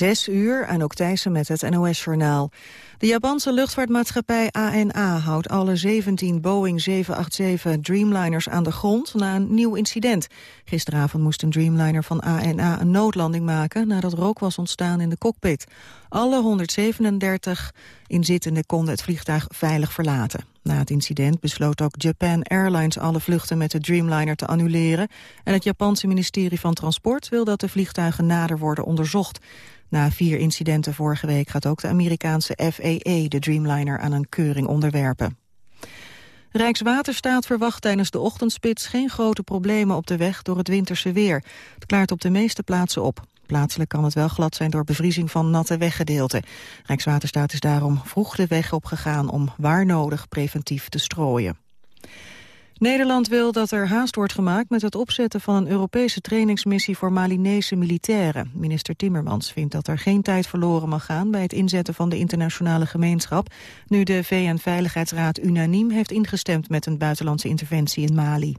Zes uur, en ook Thijssen met het NOS-journaal. De Japanse luchtvaartmaatschappij ANA houdt alle 17 Boeing 787 Dreamliners aan de grond na een nieuw incident. Gisteravond moest een Dreamliner van ANA een noodlanding maken nadat rook was ontstaan in de cockpit. Alle 137 inzittenden konden het vliegtuig veilig verlaten. Na het incident besloot ook Japan Airlines alle vluchten met de Dreamliner te annuleren. En het Japanse ministerie van Transport wil dat de vliegtuigen nader worden onderzocht. Na vier incidenten vorige week gaat ook de Amerikaanse FAA de Dreamliner aan een keuring onderwerpen. Rijkswaterstaat verwacht tijdens de ochtendspits geen grote problemen op de weg door het winterse weer. Het klaart op de meeste plaatsen op. Plaatselijk kan het wel glad zijn door bevriezing van natte weggedeelten. Rijkswaterstaat is daarom vroeg de weg opgegaan om waar nodig preventief te strooien. Nederland wil dat er haast wordt gemaakt met het opzetten van een Europese trainingsmissie voor Malinese militairen. Minister Timmermans vindt dat er geen tijd verloren mag gaan bij het inzetten van de internationale gemeenschap, nu de VN-veiligheidsraad unaniem heeft ingestemd met een buitenlandse interventie in Mali.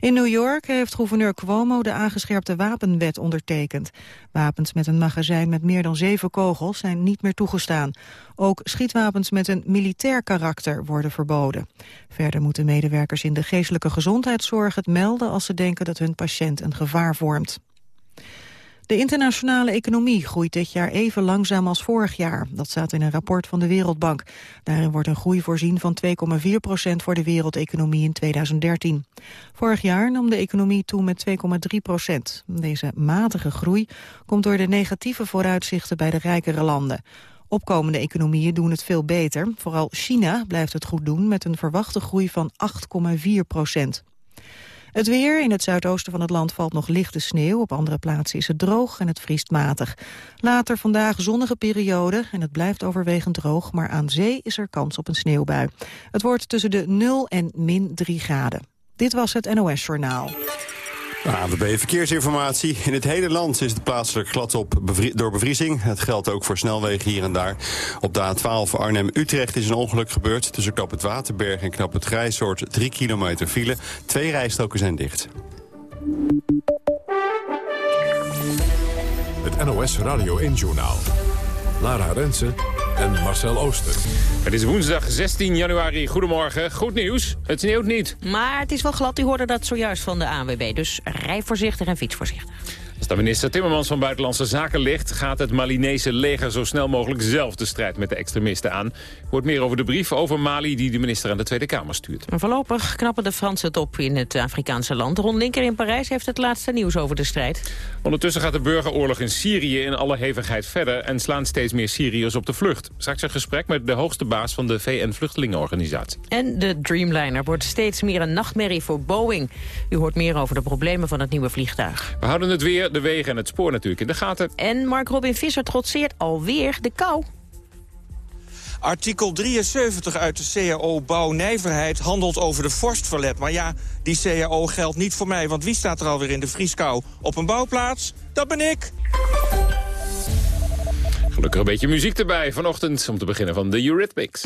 In New York heeft gouverneur Cuomo de aangescherpte wapenwet ondertekend. Wapens met een magazijn met meer dan zeven kogels zijn niet meer toegestaan. Ook schietwapens met een militair karakter worden verboden. Verder moeten medewerkers in de geestelijke gezondheidszorg het melden als ze denken dat hun patiënt een gevaar vormt. De internationale economie groeit dit jaar even langzaam als vorig jaar. Dat staat in een rapport van de Wereldbank. Daarin wordt een groei voorzien van 2,4 procent voor de wereldeconomie in 2013. Vorig jaar nam de economie toe met 2,3 procent. Deze matige groei komt door de negatieve vooruitzichten bij de rijkere landen. Opkomende economieën doen het veel beter. Vooral China blijft het goed doen met een verwachte groei van 8,4 procent. Het weer in het zuidoosten van het land valt nog lichte sneeuw. Op andere plaatsen is het droog en het vriest matig. Later vandaag zonnige periode en het blijft overwegend droog... maar aan zee is er kans op een sneeuwbui. Het wordt tussen de 0 en min 3 graden. Dit was het NOS Journaal. ANWB Verkeersinformatie. In het hele land is het plaatselijk glad op door bevriezing. Het geldt ook voor snelwegen hier en daar. Op de A12 Arnhem-Utrecht is een ongeluk gebeurd. Tussen Knap het Waterberg en Knap het Grijsoord 3 kilometer file. Twee rijstroken zijn dicht. Het NOS Radio 1-journaal. Lara Rensen en Marcel Ooster. Het is woensdag 16 januari. Goedemorgen. Goed nieuws. Het sneeuwt niet. Maar het is wel glad. U hoorde dat zojuist van de ANWB. Dus rij voorzichtig en fiets voorzichtig. Als de minister Timmermans van Buitenlandse Zaken ligt... gaat het Malinese leger zo snel mogelijk zelf de strijd met de extremisten aan. Hoort meer over de brief over Mali die de minister aan de Tweede Kamer stuurt. voorlopig knappen de Fransen top in het Afrikaanse land. Ron Linker in Parijs heeft het laatste nieuws over de strijd. Ondertussen gaat de burgeroorlog in Syrië in alle hevigheid verder... en slaan steeds meer Syriërs op de vlucht. Straks een gesprek met de hoogste baas van de VN-vluchtelingenorganisatie. En de Dreamliner wordt steeds meer een nachtmerrie voor Boeing. U hoort meer over de problemen van het nieuwe vliegtuig. We houden het weer de wegen en het spoor natuurlijk in de gaten. En Mark Robin Visser trotseert alweer de kou. Artikel 73 uit de CAO Bouwnijverheid handelt over de vorstverlet. Maar ja, die CAO geldt niet voor mij, want wie staat er alweer in de vrieskou? Op een bouwplaats? Dat ben ik! Gelukkig een beetje muziek erbij vanochtend om te beginnen van de Eurythmics.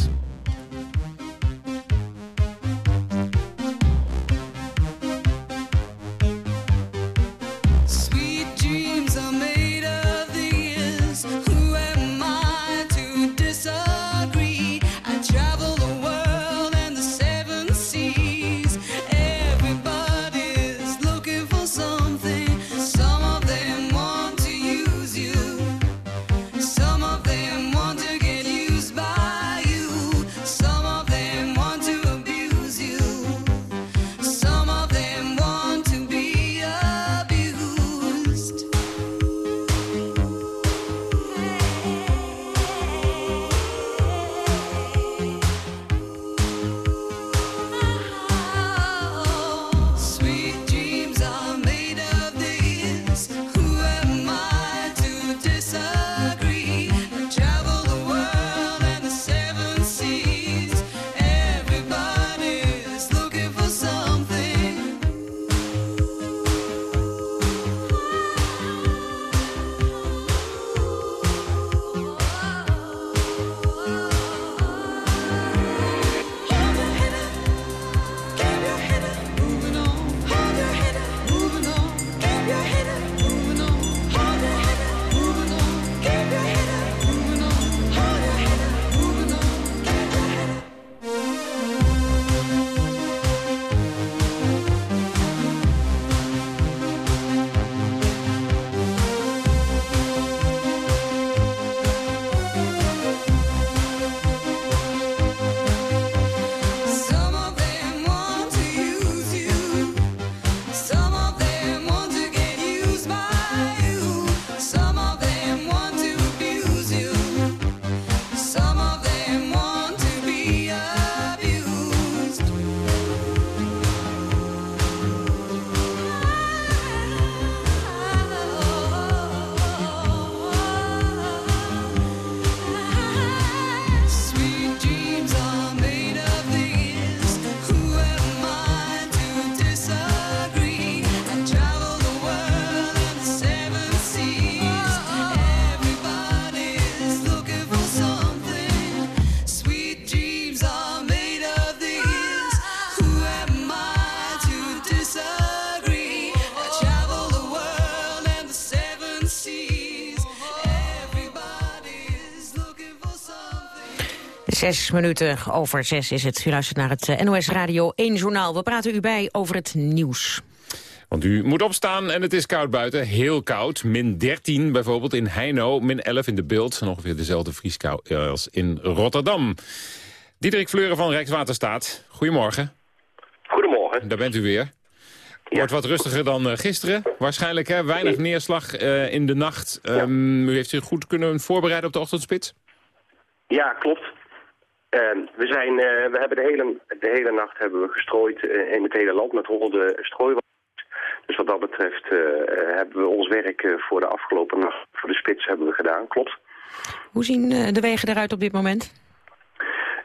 Zes minuten over zes is het. U luistert naar het eh, NOS Radio 1 Journaal. We praten u bij over het nieuws. Want u moet opstaan en het is koud buiten. Heel koud. Min 13 bijvoorbeeld in Heino. Min 11 in de Beeld. En ongeveer dezelfde vrieskou als in Rotterdam. Diederik Fleuren van Rijkswaterstaat. Goedemorgen. Goedemorgen. Daar bent u weer. Wordt wat rustiger dan uh, gisteren. Waarschijnlijk hè? weinig neerslag uh, in de nacht. Um, u heeft zich goed kunnen voorbereiden op de ochtendspits? Ja, klopt. Uh, we, zijn, uh, we hebben de hele, de hele nacht hebben we gestrooid uh, in het hele land met honderden strooiwagens. Dus wat dat betreft hebben we ons werk voor de afgelopen nacht, voor de spits hebben we gedaan, klopt. Hoe zien de wegen eruit op dit moment?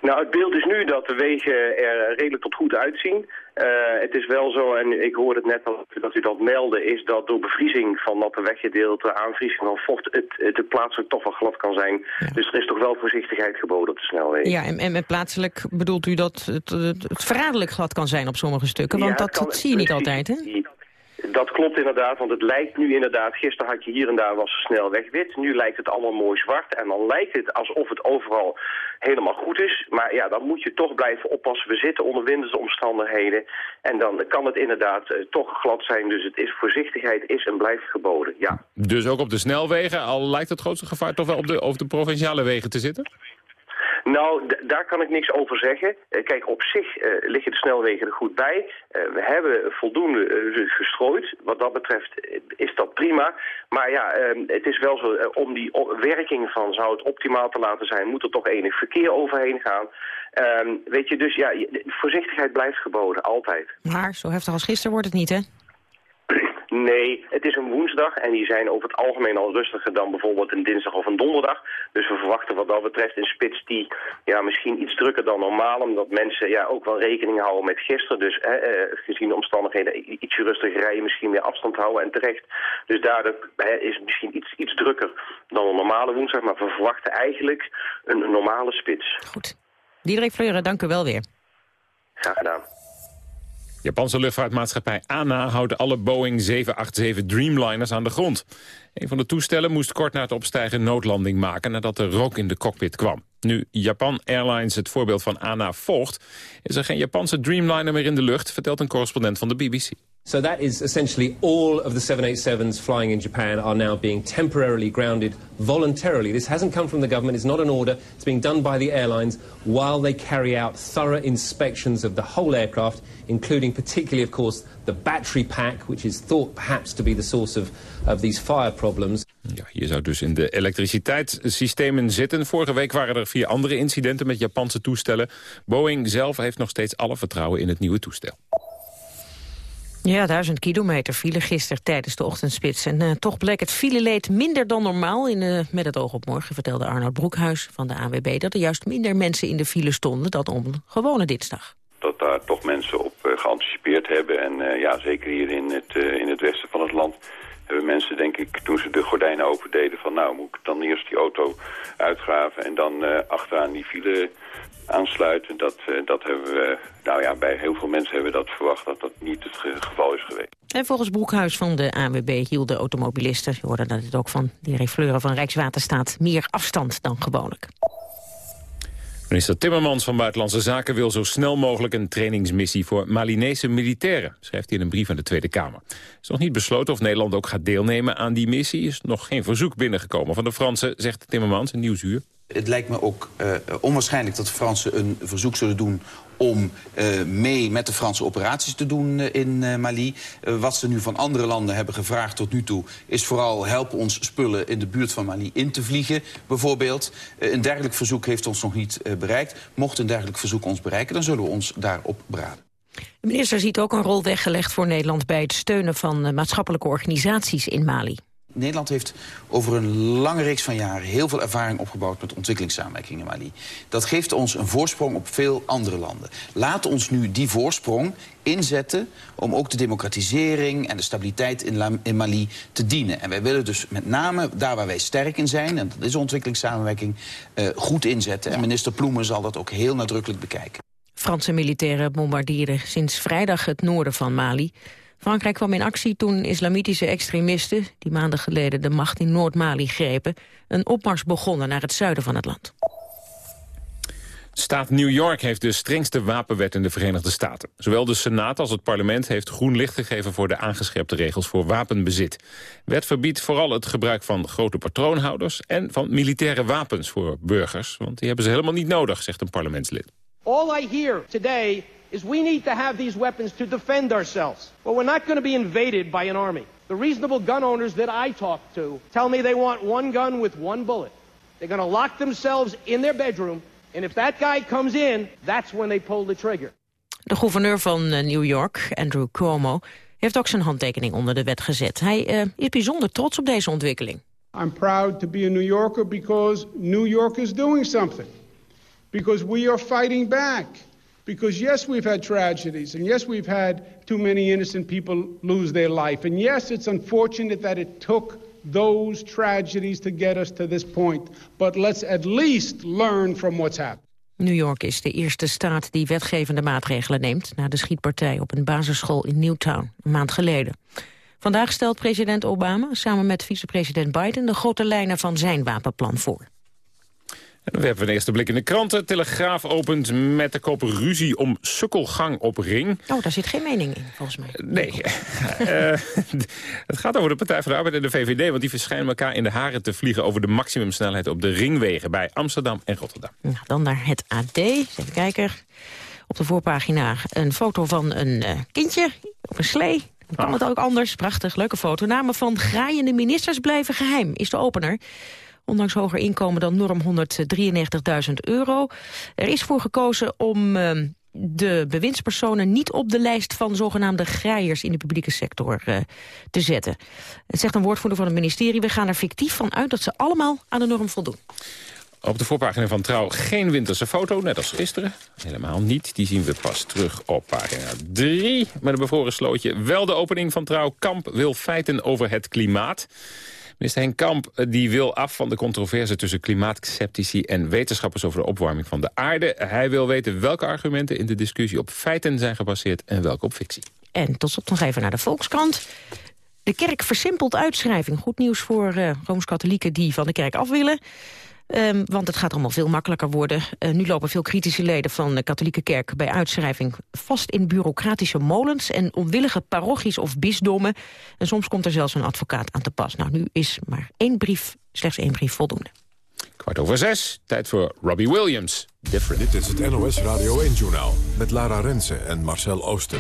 Nou, het beeld is nu dat de wegen er redelijk tot goed uitzien. Uh, het is wel zo, en ik hoorde het net al dat u dat meldde, is dat door bevriezing van natte weggedeelte, aanvriezing van vocht, het, het, plaatselijk toch wel glad kan zijn. Ja. Dus er is toch wel voorzichtigheid geboden op de snelwegen. Ja, en, en met plaatselijk bedoelt u dat het, het, het verraderlijk glad kan zijn op sommige stukken? Want ja, dat, kan, dat zie je niet altijd, hè? Dat klopt inderdaad, want het lijkt nu inderdaad... Gisteren had je hier en daar was snelweg wit. Nu lijkt het allemaal mooi zwart. En dan lijkt het alsof het overal helemaal goed is. Maar ja, dan moet je toch blijven oppassen. We zitten onder wintersomstandigheden. En dan kan het inderdaad uh, toch glad zijn. Dus het is, voorzichtigheid is en blijft geboden, ja. Dus ook op de snelwegen, al lijkt het grootste gevaar toch wel op de, op de provinciale wegen te zitten? Nou, daar kan ik niks over zeggen. Uh, kijk, op zich uh, liggen de snelwegen er goed bij. Uh, we hebben voldoende gestrooid. Wat dat betreft is dat prima. Maar ja, ehm, het is wel zo, om die werking van zou het optimaal te laten zijn... moet er toch enig verkeer overheen gaan. Ehm, weet je, dus ja, voorzichtigheid blijft geboden, altijd. Maar zo heftig als gisteren wordt het niet, hè? Nee, het is een woensdag en die zijn over het algemeen al rustiger dan bijvoorbeeld een dinsdag of een donderdag. Dus we verwachten wat dat betreft een spits die ja, misschien iets drukker dan normaal, omdat mensen ja, ook wel rekening houden met gisteren. Dus hè, eh, gezien de omstandigheden ietsje rustiger rijden, misschien meer afstand houden en terecht. Dus daardoor hè, is het misschien iets, iets drukker dan een normale woensdag, maar we verwachten eigenlijk een, een normale spits. Goed. Diederik Fleuren, dank u wel weer. Graag gedaan. Japanse luchtvaartmaatschappij ANA houdt alle Boeing 787 Dreamliners aan de grond. Een van de toestellen moest kort na het opstijgen noodlanding maken nadat er rook in de cockpit kwam. Nu Japan Airlines het voorbeeld van ANA volgt, is er geen Japanse Dreamliner meer in de lucht, vertelt een correspondent van de BBC. So that is essentially all of the 787s flying in Japan are now being temporarily grounded voluntarily. This hasn't come from the government, it's not an order. It's being done by the airlines while they carry out thorough inspections of the whole aircraft, including particularly, of course, the battery pack, which is thought perhaps to be the source of, of these fire problems. Ja, hier zou dus in de elektriciteitssystemen zitten. Vorige week waren er vier andere incidenten met Japanse toestellen. Boeing zelf heeft nog steeds alle vertrouwen in het nieuwe toestel. Ja, duizend kilometer file gisteren tijdens de ochtendspits. En uh, toch bleek het fileleed minder dan normaal. In, uh, met het oog op morgen vertelde Arnold Broekhuis van de ANWB... dat er juist minder mensen in de file stonden dan een gewone dinsdag. Dat daar toch mensen op uh, geanticipeerd hebben. En ja, zeker hier in het, in het westen van het land hebben mensen, denk ik, toen ze de gordijnen opendeden... van nou, moet ik dan eerst die auto uitgraven en dan achteraan die file aansluiten. Dat, uh, dat hebben we, nou ja, bij heel veel mensen hebben we dat verwacht dat dat niet het geval is geweest. En volgens Broekhuis van de ANWB hielden automobilisten, je hoorde dat het ook van de Fleuren van Rijkswaterstaat, meer afstand dan gewoonlijk. Minister Timmermans van Buitenlandse Zaken wil zo snel mogelijk een trainingsmissie voor Malinese militairen, schrijft hij in een brief aan de Tweede Kamer. Het is nog niet besloten of Nederland ook gaat deelnemen aan die missie. is nog geen verzoek binnengekomen van de Fransen, zegt Timmermans in Nieuwsuur. Het lijkt me ook uh, onwaarschijnlijk dat de Fransen een verzoek zullen doen om uh, mee met de Franse operaties te doen uh, in Mali. wat ze nu van andere landen hebben gevraagd tot nu toe... is vooral help ons spullen in de buurt van Mali in te vliegen, bijvoorbeeld. een dergelijk verzoek heeft ons nog niet bereikt. Mocht een dergelijk verzoek ons bereiken, dan zullen we ons daarop beraden. De minister ziet ook een rol weggelegd voor Nederland... bij het steunen van maatschappelijke organisaties in Mali. Nederland heeft over een lange reeks van jaren heel veel ervaring opgebouwd met ontwikkelingssamenwerking in Mali. Dat geeft ons een voorsprong op veel andere landen. Laat ons nu die voorsprong inzetten om ook de democratisering en de stabiliteit in, in Mali te dienen. En wij willen dus met name daar waar wij sterk in zijn, en dat is ontwikkelingssamenwerking, uh, goed inzetten. En minister Ploemen zal dat ook heel nadrukkelijk bekijken. Franse militairen bombarderen sinds vrijdag het noorden van Mali. Frankrijk kwam in actie toen islamitische extremisten... die maanden geleden de macht in Noord-Mali grepen... een opmars begonnen naar het zuiden van het land. Staat New York heeft de strengste wapenwet in de Verenigde Staten. Zowel de Senaat als het parlement heeft groen licht gegeven... voor de aangescherpte regels voor wapenbezit. Wet verbiedt vooral het gebruik van grote patroonhouders... en van militaire wapens voor burgers. Want die hebben ze helemaal niet nodig, zegt een parlementslid. All I hear today is we need to have these weapons to defend ourselves. But we're not going to be invaded by an army. The reasonable gun owners that I talk to tell me they want one gun with one bullet. They're going to lock themselves in their bedroom, and if that guy comes in, that's when they pull the trigger. De gouverneur van eh, New York, Andrew Cuomo, heeft ook zijn handtekening onder de wet gezet. Hij uh, is bijzonder trots op deze ontwikkeling. I'm proud to be a New Yorker because New York is doing something. Because we are fighting back. Because yes, we've had tragedies, and yes, we've had too many innocent people lose their life. And yes, it's unfortunate that it took those tragedies to get us to this point. But let's at least learn from what's happened. New York is de eerste staat die wetgevende maatregelen neemt... na de schietpartij op een basisschool in Newtown, een maand geleden. Vandaag stelt president Obama samen met vicepresident Biden... de grote lijnen van zijn wapenplan voor. We hebben een eerste blik in de kranten. Telegraaf opent met de kop ruzie om sukkelgang op ring. Oh, daar zit geen mening in, volgens mij. Nee. uh, het gaat over de Partij van de Arbeid en de VVD... want die verschijnen elkaar in de haren te vliegen... over de maximumsnelheid op de ringwegen bij Amsterdam en Rotterdam. Nou, dan naar het AD. Even kijken. Op de voorpagina een foto van een uh, kindje op een slee. Kan het ook anders. Prachtig, leuke foto. Namen van graaiende ministers blijven geheim, is de opener ondanks hoger inkomen dan norm 193.000 euro. Er is voor gekozen om uh, de bewindspersonen niet op de lijst van zogenaamde graaiers in de publieke sector uh, te zetten. Het zegt een woordvoerder van het ministerie, we gaan er fictief van uit dat ze allemaal aan de norm voldoen. Op de voorpagina van Trouw geen winterse foto, net als gisteren. Helemaal niet, die zien we pas terug op pagina 3. Met een bevroren slootje wel de opening van Trouw. Kamp wil feiten over het klimaat. Minister Henk Kamp eh, die wil af van de controverse tussen klimaatceptici en wetenschappers over de opwarming van de aarde. Hij wil weten welke argumenten in de discussie op feiten zijn gebaseerd en welke op fictie. En tot slot nog even naar de Volkskrant. De kerk versimpelt uitschrijving. Goed nieuws voor uh, Rooms-Katholieken die van de kerk af willen. Um, want het gaat allemaal veel makkelijker worden. Uh, nu lopen veel kritische leden van de katholieke kerk bij uitschrijving vast in bureaucratische molens en onwillige parochies of bisdommen. En soms komt er zelfs een advocaat aan te pas. Nou, nu is maar één brief, slechts één brief voldoende. Kwart over zes, tijd voor Robbie Williams. Different. Dit is het NOS Radio 1-journaal met Lara Rensen en Marcel Ooster.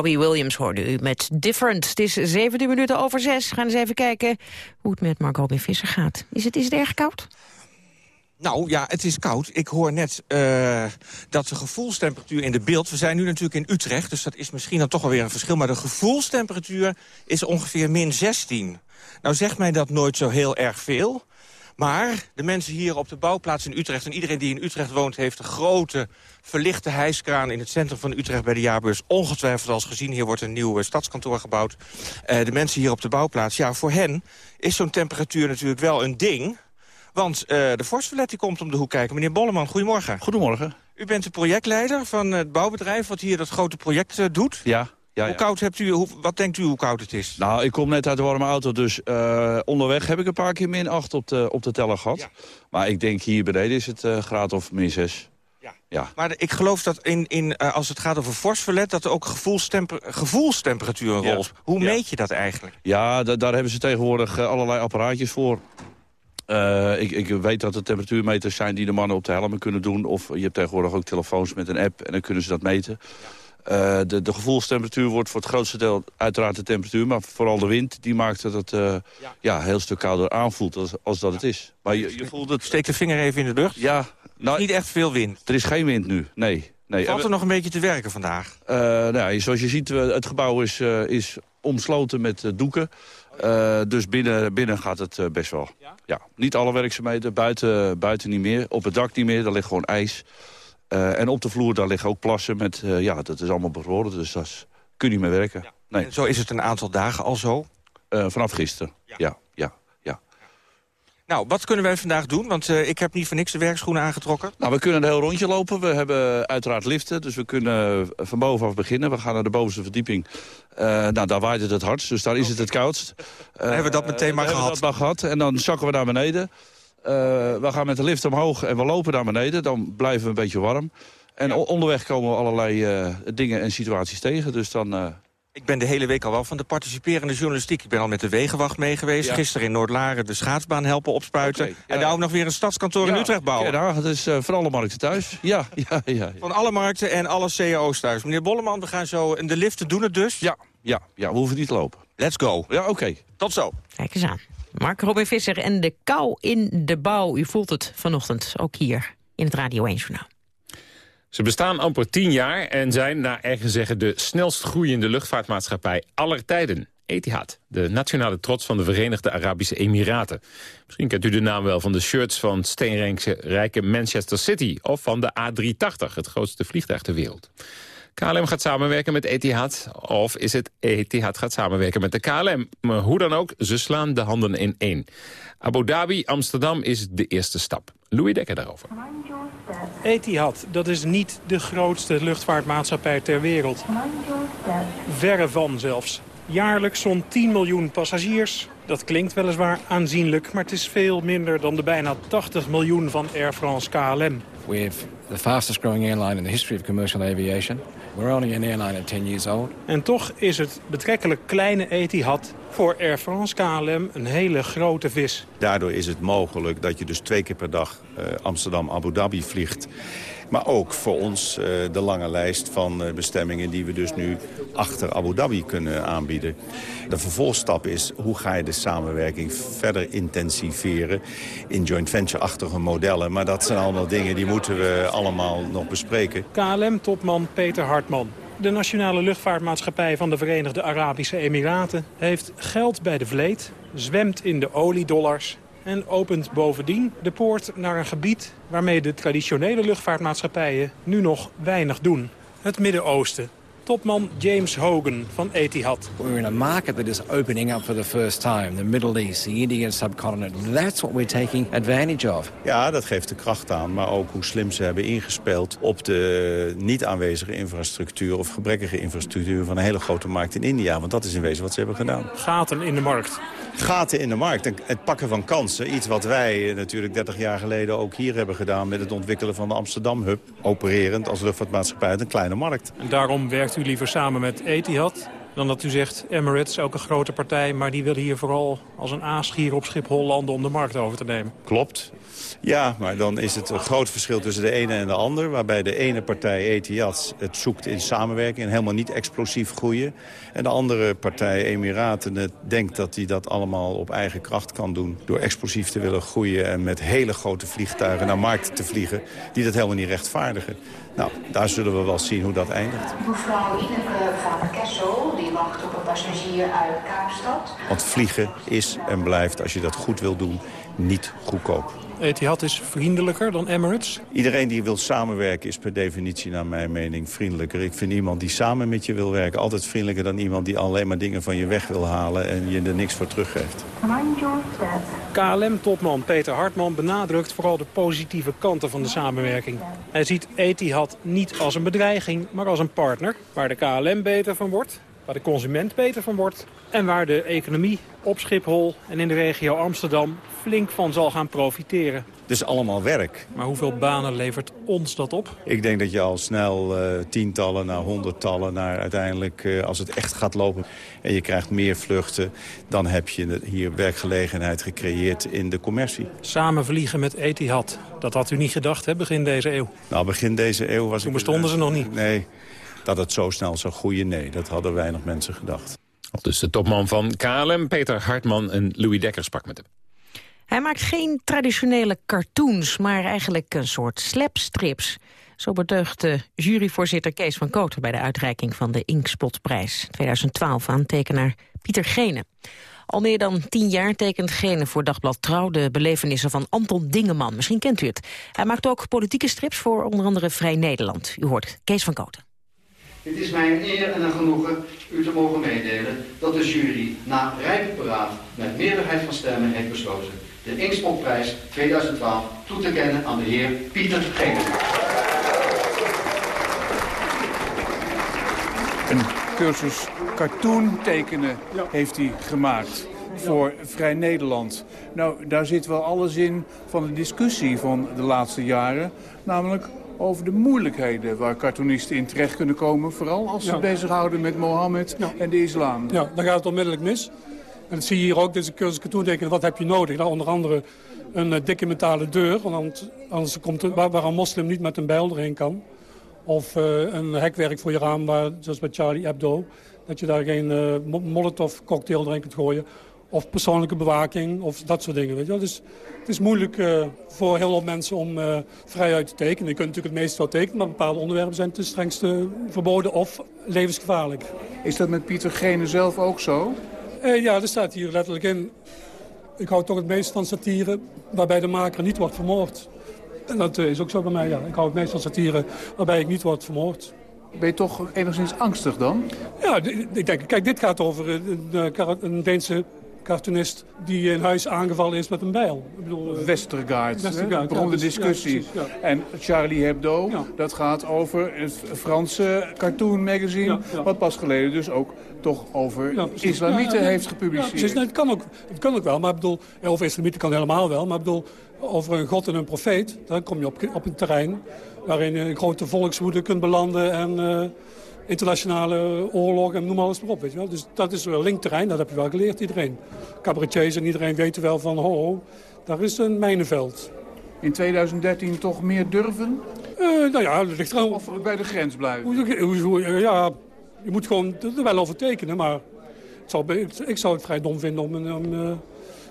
Robbie Williams hoorde u met Different. Het is 17 minuten over zes. We gaan eens even kijken hoe het met Mark Robin Visser gaat. Is het, is erg koud? Nou ja, het is koud. Ik hoor net eh, dat de gevoelstemperatuur in de beeld... We zijn nu natuurlijk in Utrecht, dus dat is misschien dan toch wel weer een verschil... maar de gevoelstemperatuur is ongeveer min 16. Nou zegt mij dat nooit zo heel erg veel... Maar de mensen hier op de bouwplaats in Utrecht... en iedereen die in Utrecht woont... heeft een grote verlichte hijskraan in het centrum van Utrecht bij de jaarbeurs. Ongetwijfeld als gezien, hier wordt een nieuw eh, stadskantoor gebouwd. Eh, de mensen hier op de bouwplaats, ja, voor hen is zo'n temperatuur natuurlijk wel een ding... Want eh, de vorstverlet die komt om de hoek kijken. Meneer Bolleman, goedemorgen. Goedemorgen. U bent de projectleider van het bouwbedrijf... wat hier dat grote project doet. Ja, ja, Hoe ja. koud hebt u, hoe, wat denkt u hoe koud het is? Nou, ik kom net uit de warme auto, dus eh, onderweg heb ik een paar keer min 8 op de, op de teller gehad. Maar ik denk hier beneden is het eh, graad of min 6. Ja. ja. Maar ik geloof dat in, in, eh, als het gaat over vorstverlet... dat er ook gevoelstemper, gevoelstemperatuur een rol speelt. Hoe meet je dat eigenlijk? Ja, da- daar hebben ze tegenwoordig allerlei apparaatjes voor. Ik, ik weet dat er temperatuurmeters zijn die de mannen op de helmen kunnen doen. Of je hebt tegenwoordig ook telefoons met een app en dan kunnen ze dat meten. Eh, de, de gevoelstemperatuur wordt voor het grootste deel uiteraard de temperatuur. Maar vooral de wind die maakt dat het eh, ja. een heel stuk kouder aanvoelt als, als dat het is. Maar je, je voelt het... Steek de vinger even in de lucht. Ja. Nou, Niet echt veel wind. Er is geen wind nu, nee. nee. Valt er we- nog een beetje te werken vandaag? eh, nou, ja, zoals je ziet, het gebouw is, is omsloten met doeken. Dus binnen, binnen gaat het best wel. Ja? Niet alle werkzaamheden, buiten, buiten niet meer. Op het dak niet meer, daar ligt gewoon ijs. Eh, en op de vloer, daar liggen ook plassen met... eh, ja, dat is allemaal bevroren, dus dat kun je niet meer werken. Nee. En zo is het een aantal dagen al zo? Eh, vanaf gisteren, ja. ja, ja, Nou, wat kunnen wij vandaag doen? Want ik heb niet voor niks de werkschoenen aangetrokken. Nou, we kunnen een heel rondje lopen. We hebben uiteraard liften, dus we kunnen van bovenaf beginnen. We gaan naar de bovenste verdieping. Nou, daar waait het het hardst, dus daar is het het koudst. Eh, hebben we dat meteen maar we hebben gehad. dat maar gehad. En dan zakken we naar beneden. Eh, we gaan met de lift omhoog en we lopen naar beneden. Dan blijven we een beetje warm. En onderweg komen we allerlei eh, dingen en situaties tegen. Dus dan... eh, Ik ben de hele week al wel van de participerende journalistiek. Ik ben al met de Wegenwacht mee geweest. Ja. Gisteren in Noordlaren de schaatsbaan helpen opspuiten. En daar ook nog weer een stadskantoor in Utrecht bouwen. Ja, het is eh, voor alle markten thuis. Ja, ja, ja. ja. Van alle markten en alle cao's thuis. Meneer Bolleman, we gaan zo... En de liften doen het dus? Ja, ja, ja we hoeven niet te lopen. Let's go. Ja, oké. Tot zo. Kijk eens aan. Mark Robin Visser en de kou in de bouw. U voelt het vanochtend, ook hier in het Radio 1 Journaal. Ze bestaan amper tien jaar en zijn, naar eigen zeggen, de snelst groeiende luchtvaartmaatschappij aller tijden. Etihad, de nationale trots van de Verenigde Arabische Emiraten. Misschien kent u de naam wel van de shirts van steenrijke rijke Manchester City... of van de A380, het grootste vliegtuig ter wereld. KLM gaat samenwerken met Etihad, of is het Etihad gaat samenwerken met de KLM? Maar hoe dan ook, ze slaan de handen in één. Abu Dhabi, Amsterdam is de eerste stap. Louis Dekker daarover. Etihad, dat is niet de grootste luchtvaartmaatschappij ter wereld. Verre van zelfs. Jaarlijks zo'n 10 miljoen passagiers. Dat klinkt weliswaar aanzienlijk, maar het is veel minder dan de bijna 80 miljoen van Air France KLM. We're the fastest growing airline in the history of commercial aviation. We're only an airline at 10 years old. En toch is het betrekkelijk kleine Etihad voor Air France KLM een hele grote vis. Daardoor is het mogelijk dat je dus twee keer per dag eh, Amsterdam-Abu Dhabi vliegt. Maar ook voor ons eh, de lange lijst van eh, bestemmingen die we dus nu achter Abu Dhabi kunnen aanbieden. De vervolgstap is hoe ga je de samenwerking verder intensiveren in joint venture-achtige modellen. Maar dat zijn allemaal dingen die moeten we allemaal nog bespreken. KLM-topman Peter Hartman. De nationale luchtvaartmaatschappij van de Verenigde Arabische Emiraten... heeft geld bij de vleet, zwemt in de oliedollars... en opent bovendien de poort naar een gebied... waarmee de traditionele luchtvaartmaatschappijen nu nog weinig doen. Het Midden-Oosten. Topman James Hogan van Etihad. We're in a market that is opening up for the first time. The Middle East, the Indian subcontinent. That's what we're taking advantage of. Ja, dat geeft de kracht aan, maar ook hoe slim ze hebben ingespeeld op de niet aanwezige infrastructuur of gebrekkige infrastructuur van een hele grote markt in India. Want dat is in wezen wat ze hebben gedaan. Gaten in de markt. Gaten in de markt het pakken van kansen. Iets wat wij natuurlijk 30 jaar geleden ook hier hebben gedaan met het ontwikkelen van de Amsterdam Hub. Opererend als luchtvaartmaatschappij uit een kleine markt. En daarom werkt u liever samen met Etihad... dan dat u zegt Emirates, ook een grote partij... maar die willen hier vooral als een aasgier op Schiphol landen om de markt over te nemen. Klopt. Ja, maar dan is het een groot verschil tussen de ene en de ander. Waarbij de ene partij, Etihad, het zoekt in samenwerking... en helemaal niet explosief groeien. En de andere partij, Emiraten, het denkt dat hij dat allemaal op eigen kracht kan doen... door explosief te willen groeien en met hele grote vliegtuigen naar markten te vliegen... die dat helemaal niet rechtvaardigen. Nou, daar zullen we wel zien hoe dat eindigt. Mevrouw Ineke van Kessel, die wacht op een passagier uit Kaapstad. Want vliegen is en blijft, als je dat goed wil doen, niet goedkoop. Etihad is vriendelijker dan Emirates. Iedereen die wil samenwerken is per definitie naar mijn mening vriendelijker. Ik vind iemand die samen met je wil werken altijd vriendelijker dan iemand die alleen maar dingen van je weg wil halen en je er niks voor teruggeeft. KLM-topman Peter Hartman benadrukt vooral de positieve kanten van de samenwerking. Hij ziet Etihad niet als een bedreiging, maar als een partner... waar de KLM beter van wordt, waar de consument beter van wordt... en waar de economie op Schiphol en in de regio Amsterdam flink van zal gaan profiteren. Het is allemaal werk. Maar hoeveel banen levert ons dat op? Ik denk dat je al snel eh, tientallen naar honderdtallen... naar uiteindelijk, eh, als het echt gaat lopen en je krijgt meer vluchten... dan heb je hier werkgelegenheid gecreëerd in de commercie. Samen vliegen met Etihad. Dat had u niet gedacht, hè, begin deze eeuw. Nou, begin deze eeuw was Toen ik... bestonden ze nog niet. Nee, dat het zo snel zou groeien, nee. Dat hadden weinig mensen gedacht. Dus de topman van KLM, Peter Hartman en Louis Dekker sprak met hem. Hij maakt geen traditionele cartoons, maar eigenlijk een soort slapstrips. Zo betuigde juryvoorzitter Kees van Kooten bij de uitreiking van de Inkspotprijs 2012 aan tekenaar Pieter Gene. Al meer dan tien jaar tekent Gene voor Dagblad Trouw de belevenissen van Anton Dingeman. Misschien kent u het. Hij maakt ook politieke strips voor onder andere Vrij Nederland. U hoort Kees van Kooten. Het is mij een eer en een genoegen u te mogen meedelen dat de jury na rijpe beraad met meerderheid van stemmen heeft besloten de Inkspotprijs 2012 toe te kennen aan de heer Pieter Gene. Een cursus cartoon tekenen heeft hij gemaakt voor Vrij Nederland. Nou, daar zit wel alles in van de discussie van de laatste jaren. Namelijk over de moeilijkheden waar cartoonisten in terecht kunnen komen. Vooral als ze Ja. bezighouden met Mohammed en de islam. Ja, dan gaat het onmiddellijk mis. En dat zie je hier ook, deze cursus cartoon tekenen. Wat heb je nodig? Nou, onder andere een eh, dikke metalen deur. Want anders- komt het, waar, een moslim niet met een bijl erheen kan. Of eh, een hekwerk voor je raam, waar, zoals bij Charlie Hebdo. Dat je daar geen mo- molotov cocktail erin kunt gooien. Of persoonlijke bewaking, of dat soort dingen. Weet je. Dus het is moeilijk voor heel veel mensen om vrijuit te tekenen. Je kunt natuurlijk het meest wel tekenen, maar bepaalde onderwerpen zijn ten strengste verboden of levensgevaarlijk. Is dat met Pieter Gene zelf ook zo? Eh, ja, er staat hier letterlijk in. Ik hou toch het meest van satire waarbij de maker niet wordt vermoord. En dat eh, is ook zo bij mij, ja. Ik hou het meest van satire waarbij ik niet word vermoord. Ben je toch enigszins angstig dan? Ja, ik denk, kijk, dit gaat over eh, een, een Deense cartoonist die in huis aangevallen is met een bijl. Ik bedoel, eh, Westergaard, Westergaard, de beroemde ja, precies, discussie. ja, precies, ja. En Charlie Hebdo, dat gaat over het Franse cartoon magazine... wat pas geleden dus ook toch over islamieten heeft gepubliceerd. Nee, het, kan ook, het kan ook wel, maar ik bedoel, over islamieten kan helemaal wel. Maar ik bedoel, over een god en een profeet, dan kom je op, op een terrein waarin je een grote volkswoede kunt belanden en eh, internationale oorlog en noem alles maar op. Weet je wel. Dus dat is wel linkterrein, dat heb je wel geleerd iedereen. Cabaretiers en iedereen weten wel van, ho, ho daar is een mijnenveld. In 2013 toch meer durven? Eh, nou ja, dat ligt er Of bij de grens blijven? Ja, je moet gewoon er wel over tekenen, maar het zou, be- ik zou het vrij dom vinden om, om eh,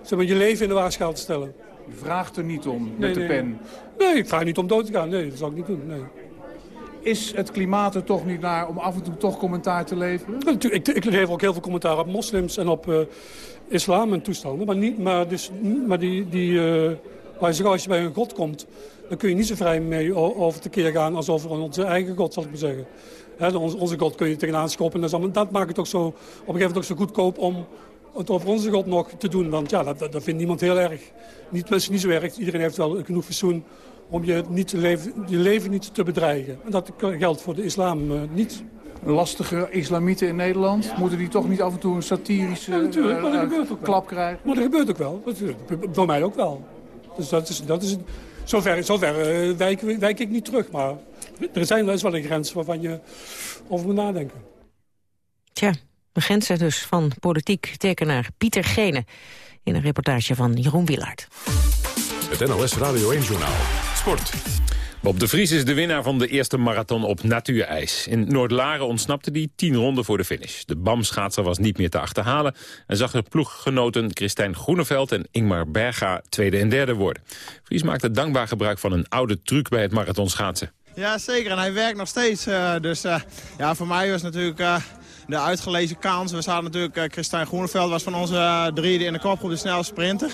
zeg maar, je leven in de waarschuwing te stellen. Je vraagt er niet om met Nee, de nee. pen. Nee, ik vraag niet om dood te gaan. Nee, dat zou ik niet doen. Nee. Is het klimaat er toch niet naar om af en toe toch commentaar te leveren? Natuurlijk, Ik, ik lever ook heel veel commentaar op moslims en op eh, islam en toestanden. Maar, niet, maar, dus, maar die, die, je zegt, als je bij een god komt, dan kun je niet zo vrij mee over tekeer gaan als over onze eigen god, zal ik maar zeggen. Onze, god kun je tegenaan schoppen. En dat, maakt het ook zo, op een gegeven moment ook zo goedkoop om het over onze god nog te doen. Want ja, dat, dat, vindt niemand heel erg. Niet, mensen niet zo erg. Iedereen heeft wel genoeg fatsoen om je, niet te leven, je leven niet te bedreigen. En dat geldt voor de islam eh, niet. Lastige islamieten in Nederland, moeten die toch niet af en toe een satirische Ja, natuurlijk, maar dat eh, gebeurt ook wel. klap krijgen? Maar dat gebeurt ook wel. Dat, voor mij ook wel. Dus dat is, dat is, zover zover eh, wijk, wijk ik niet terug. Maar er zijn er is wel een grens waarvan je over moet nadenken. Tja, de grenzen dus van politiek tekenaar Pieter Gene... in een reportage van Jeroen Willaert. Het NOS Radio 1-journaal. Sport. Bob de Vries is de winnaar van de eerste marathon op natuurijs. In Noord-Laren ontsnapte hij tien ronden voor de finish. De BAM-schaatser was niet meer te achterhalen... en zag de ploeggenoten Christijn Groeneveld en Ingmar Berga tweede en derde worden. Vries maakte dankbaar gebruik van een oude truc bij het marathonschaatsen. Ja, zeker. En hij werkt nog steeds. eh, dus eh, ja, voor mij was natuurlijk eh, de uitgelezen kans. We zaten natuurlijk, uh, Christijn Groeneveld was van onze uh, drie die in de kopgroep de snelste sprinter.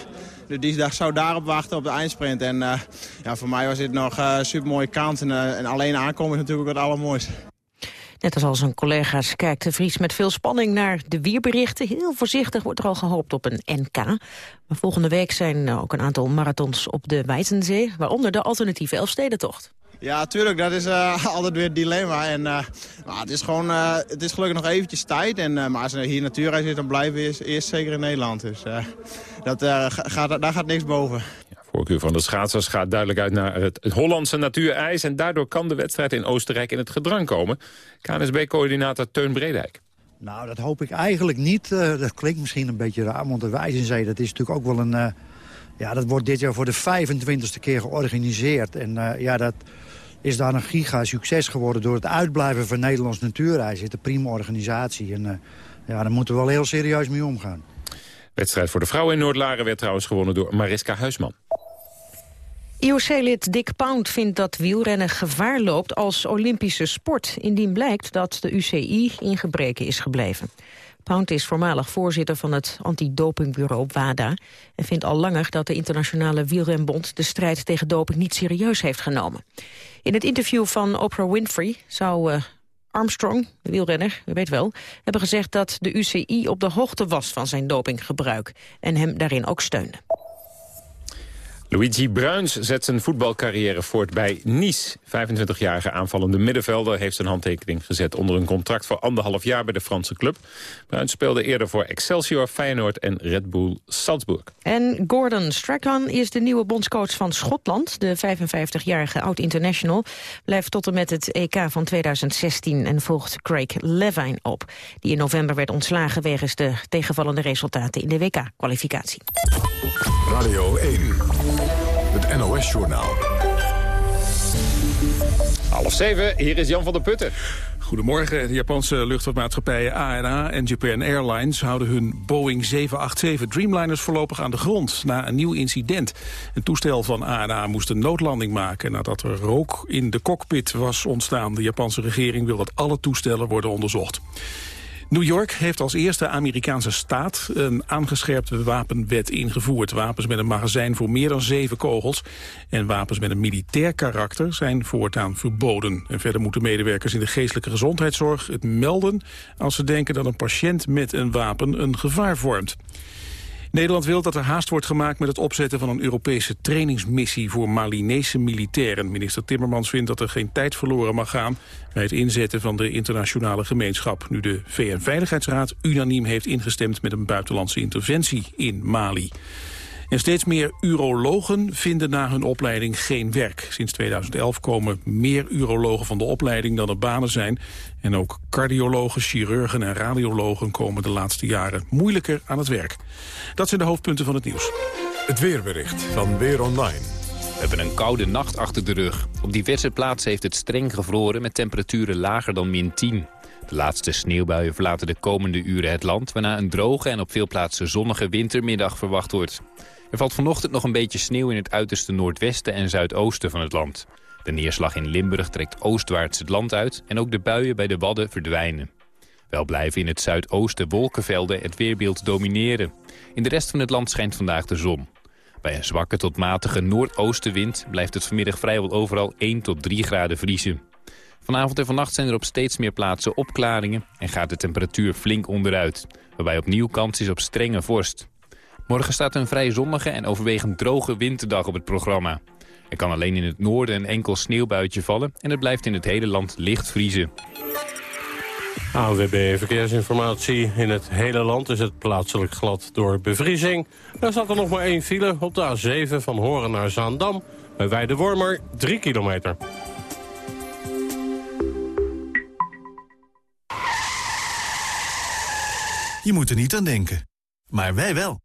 Dus die zou daarop wachten op de eindsprint. En uh, ja, voor mij was dit nog een super mooie kans. En, en alleen aankomen is natuurlijk het allermooiste. Net als al zijn collega's kijkt de Vries met veel spanning naar de weerberichten. Heel voorzichtig wordt er al gehoopt op een NK. Maar volgende week zijn ook een aantal marathons op de Wijzenzee... waaronder de alternatieve Elfstedentocht. Ja, tuurlijk. Dat is uh, altijd weer het dilemma. En, uh, maar het is gewoon, uh, het is gelukkig nog eventjes tijd. En, maar als er hier natuurreis zit, dan blijven we eerst, eerst zeker in Nederland. Dus dat, gaat, daar gaat niks boven. Ja, voorkeur van de schaatsers gaat duidelijk uit naar het, het Hollandse natuurijs. En daardoor kan de wedstrijd in Oostenrijk in het gedrang komen. KNSB-coördinator Teun Bredijk. Nou, dat hoop ik eigenlijk niet. dat klinkt misschien een beetje raar, want de Wijzenzee, dat is natuurlijk ook wel een... ja, dat wordt dit jaar voor de 25e keer georganiseerd. En ja, dat is daar een giga-succes geworden door het uitblijven van Nederlands natuurreis. Het is een prima organisatie en uh, ja, daar moeten we wel heel serieus mee omgaan. Wedstrijd voor de vrouwen in Noord-Laren werd trouwens gewonnen door Mariska Huisman. IOC-lid Dick Pound vindt dat wielrennen gevaar loopt als Olympische sport... indien blijkt dat de UCI in gebreken is gebleven. Pound is voormalig voorzitter van het antidopingbureau WADA... en vindt al langer dat de internationale wielrenbond... de strijd tegen doping niet serieus heeft genomen. In het interview van Oprah Winfrey zou uh, Armstrong, wielrenner, u weet wel... hebben gezegd dat de UCI op de hoogte was van zijn dopinggebruik... en hem daarin ook steunde. Luigi Bruins zet zijn voetbalcarrière voort bij Nice. 25-jarige aanvallende middenvelder heeft zijn handtekening gezet... onder een contract voor anderhalf jaar bij de Franse club. Bruins speelde eerder voor Excelsior, Feyenoord en Red Bull Salzburg. En Gordon Strachan is de nieuwe bondscoach van Schotland. De 55-jarige oud-international blijft tot en met het EK van 2016... en volgt Craig Levine op, die in november werd ontslagen... wegens de tegenvallende resultaten in de WK-kwalificatie. Radio 1. Het NOS-journaal. Half zeven, hier is Jan van der Putten. Goedemorgen. De Japanse luchtvaartmaatschappijen ANA en Japan Airlines houden hun Boeing 787 Dreamliners voorlopig aan de grond na een nieuw incident. Een toestel van ANA moest een noodlanding maken nadat er rook in de cockpit was ontstaan. De Japanse regering wil dat alle toestellen worden onderzocht. New York heeft als eerste Amerikaanse staat een aangescherpte wapenwet ingevoerd. Wapens met een magazijn voor meer dan zeven kogels en wapens met een militair karakter zijn voortaan verboden. En verder moeten medewerkers in de geestelijke gezondheidszorg het melden als ze denken dat een patiënt met een wapen een gevaar vormt. Nederland wil dat er haast wordt gemaakt met het opzetten van een Europese trainingsmissie voor Malinese militairen. Minister Timmermans vindt dat er geen tijd verloren mag gaan bij het inzetten van de internationale gemeenschap. Nu de VN-veiligheidsraad unaniem heeft ingestemd met een buitenlandse interventie in Mali. En steeds meer urologen vinden na hun opleiding geen werk. Sinds 2011 komen meer urologen van de opleiding dan er banen zijn. En ook cardiologen, chirurgen en radiologen komen de laatste jaren moeilijker aan het werk. Dat zijn de hoofdpunten van het nieuws. Het weerbericht van Weer Online. We hebben een koude nacht achter de rug. Op diverse plaatsen heeft het streng gevroren met temperaturen lager dan min 10. De laatste sneeuwbuien verlaten de komende uren het land... waarna een droge en op veel plaatsen zonnige wintermiddag verwacht wordt. Er valt vanochtend nog een beetje sneeuw in het uiterste noordwesten en zuidoosten van het land. De neerslag in Limburg trekt oostwaarts het land uit... en ook de buien bij de Wadden verdwijnen. Wel blijven in het zuidoosten wolkenvelden het weerbeeld domineren. In de rest van het land schijnt vandaag de zon. Bij een zwakke tot matige noordoostenwind blijft het vanmiddag vrijwel overal 1 tot 3 graden vriezen. Vanavond en vannacht zijn er op steeds meer plaatsen opklaringen en gaat de temperatuur flink onderuit, waarbij opnieuw kans is op strenge vorst. Morgen staat een vrij zonnige en overwegend droge winterdag op het programma. Er kan alleen in het noorden een enkel sneeuwbuitje vallen en het blijft in het hele land licht vriezen. ANWB Verkeersinformatie. In het hele land is het plaatselijk glad door bevriezing. Er staat er nog maar één file op de A7 van Horen naar Zaandam. Bij Weidewormer 3 kilometer. Je moet er niet aan denken. Maar wij wel.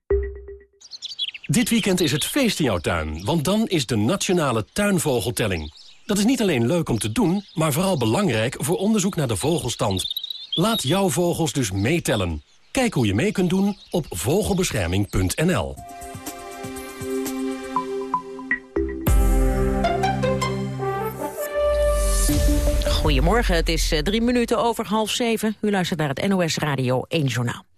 Dit weekend is het feest in jouw tuin, want dan is de Nationale Tuinvogeltelling. Dat is niet alleen leuk om te doen, maar vooral belangrijk voor onderzoek naar de vogelstand. Laat jouw vogels dus meetellen. Kijk hoe je mee kunt doen op vogelbescherming.nl. Goedemorgen, het is eh, drie minuten over half zeven. U luistert naar het NOS Radio 1 Journaal.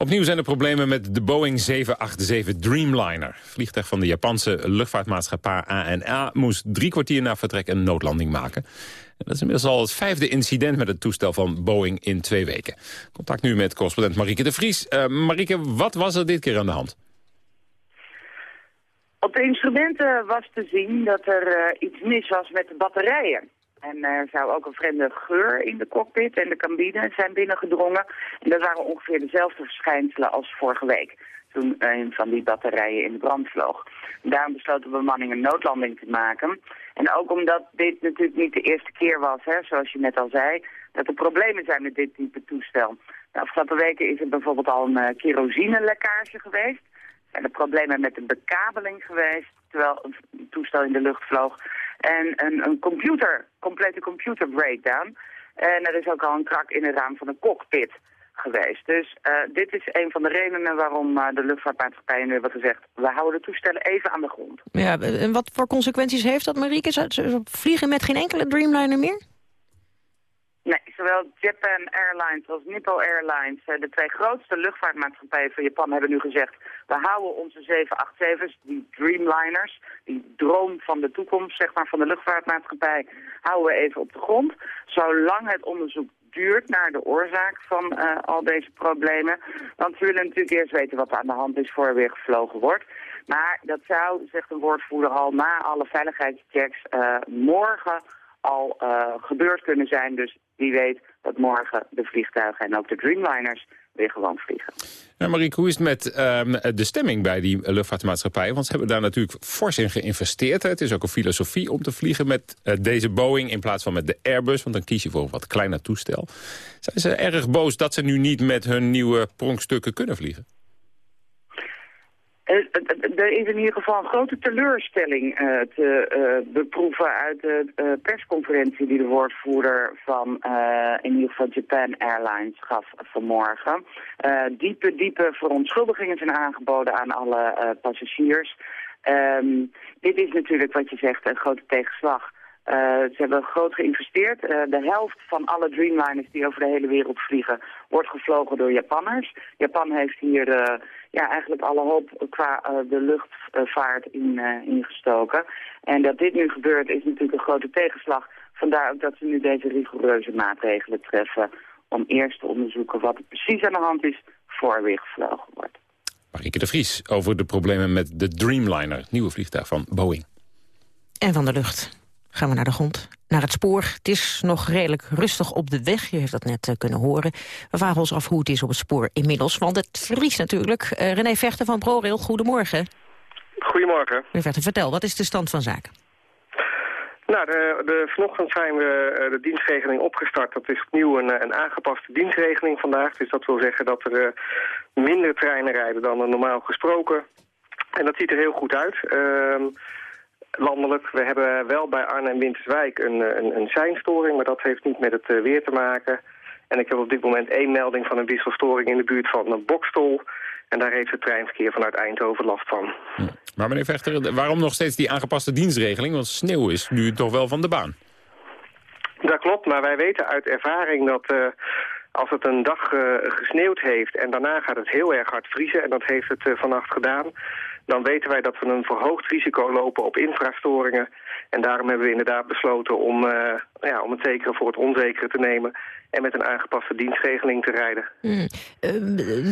Opnieuw zijn er problemen met de Boeing 787 Dreamliner. Vliegtuig van de Japanse luchtvaartmaatschappij ANA... moest drie kwartier na vertrek een noodlanding maken. En dat is inmiddels al het vijfde incident met het toestel van Boeing in twee weken. Contact nu met correspondent Marieke de Vries. Uh, Marieke, wat was er dit keer aan de hand? Op de instrumenten was te zien dat er uh, iets mis was met de batterijen. En er zou ook een vreemde geur in de cockpit en de cabine zijn binnengedrongen. En dat waren ongeveer dezelfde verschijnselen als vorige week. Toen een van die batterijen in de brand vloog. Daarom besloot de bemanning een noodlanding te maken. En ook omdat dit natuurlijk niet de eerste keer was, hè, zoals je net al zei, dat er problemen zijn met dit type toestel. De afgelopen weken is er bijvoorbeeld al een uh, kerosinelekkage geweest. Zijn er problemen met de bekabeling geweest, terwijl een toestel in de lucht vloog. En een, een computer, complete computer breakdown. En er is ook al een krak in het raam van een cockpit geweest. Dus uh, dit is een van de redenen waarom uh, de luchtvaartmaatschappijen nu hebben gezegd... we houden de toestellen even aan de grond. Ja, en wat voor consequenties heeft dat, Marieke? Ze vliegen met geen enkele Dreamliner meer? Nee, zowel Japan Airlines als Nippon Airlines, de twee grootste luchtvaartmaatschappijen van Japan, hebben nu gezegd... we houden onze 787's, die Dreamliners, die droom van de toekomst zeg maar, van de luchtvaartmaatschappij, houden we even op de grond. Zolang het onderzoek duurt naar de oorzaak van uh, al deze problemen. Want we willen natuurlijk eerst weten wat er aan de hand is voor er weer gevlogen wordt. Maar dat zou, zegt een woordvoerder al, na alle veiligheidschecks uh, morgen al gebeurd kunnen zijn. Dus wie weet dat morgen de vliegtuigen en ook de Dreamliners weer gewoon vliegen. Ja, hoe is het met um, de stemming bij die luchtvaartmaatschappijen? Want ze hebben daar natuurlijk fors in geïnvesteerd. Het is ook een filosofie om te vliegen met uh, deze Boeing in plaats van met de Airbus. Want dan kies je voor een wat kleiner toestel. Zijn ze erg boos dat ze nu niet met hun nieuwe pronkstukken kunnen vliegen? Er is in ieder geval een grote teleurstelling te beproeven uit de persconferentie die de woordvoerder van in ieder geval Japan Airlines gaf vanmorgen. diepe, diepe verontschuldigingen zijn aangeboden aan alle passagiers. Um, dit is natuurlijk wat je zegt een grote tegenslag. Uh, ze hebben groot geïnvesteerd. Uh, de helft van alle Dreamliners die over de hele wereld vliegen... wordt gevlogen door Japanners. Japan heeft hier uh, ja, eigenlijk alle hoop qua de luchtvaart in, ingestoken. En dat dit nu gebeurt is natuurlijk een grote tegenslag. Vandaar ook dat ze nu deze rigoureuze maatregelen treffen... om eerst te onderzoeken wat er precies aan de hand is... voor er weer gevlogen wordt. Marieke de Vries over de problemen met de Dreamliner... nieuwe vliegtuig van Boeing. En van de lucht gaan we naar de grond, naar het spoor. Het is nog redelijk rustig op de weg, je heeft dat net uh, kunnen horen. We vragen ons af hoe het is op het spoor inmiddels, want het vriest natuurlijk. Uh, René Vechter van ProRail, goedemorgen. Goedemorgen. Meneer Vechter, vertel, wat is de stand van zaken? Nou, de, de, vanochtend zijn we uh, de dienstregeling opgestart. Dat is opnieuw een, een aangepaste dienstregeling vandaag. Dus dat wil zeggen dat er minder treinen rijden dan normaal gesproken. En dat ziet er heel goed uit. Ehm, landelijk. We hebben wel bij Arnhem-Winterswijk een, een, een seinstoring, maar dat heeft niet met het uh, weer te maken. En ik heb op dit moment één melding van een wisselstoring in de buurt van een Bokstol. En daar heeft het treinverkeer vanuit Eindhoven last van. Maar meneer Vechter, waarom nog steeds die aangepaste dienstregeling? Want sneeuw is nu toch wel van de baan. Dat klopt, maar wij weten uit ervaring dat... Uh, als het een dag uh, gesneeuwd heeft en daarna gaat het heel erg hard vriezen... en dat heeft het uh, vannacht gedaan dan weten wij dat we een verhoogd risico lopen op infrastoringen. En daarom hebben we inderdaad besloten om, uh, ja, om het zekere voor het onzekere te nemen... en met een aangepaste dienstregeling te rijden. Hmm.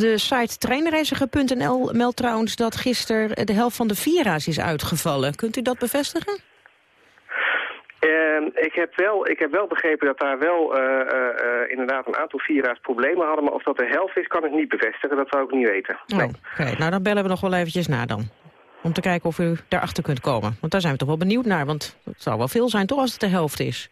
De site treinreiziger.nl meldt trouwens dat gisteren de helft van de Vira's is uitgevallen. Kunt u dat bevestigen? Uh, ik, heb wel, ik heb wel begrepen dat daar wel eh, eh, eh, inderdaad een aantal Vira's problemen hadden. Maar of dat de helft is, kan ik niet bevestigen. Dat zou ik niet weten. Oh, Oké, nou dan bellen we nog wel eventjes na dan. Om te kijken of u daarachter kunt komen. Want daar zijn we toch wel benieuwd naar. Want het zou wel veel zijn toch als het de helft is.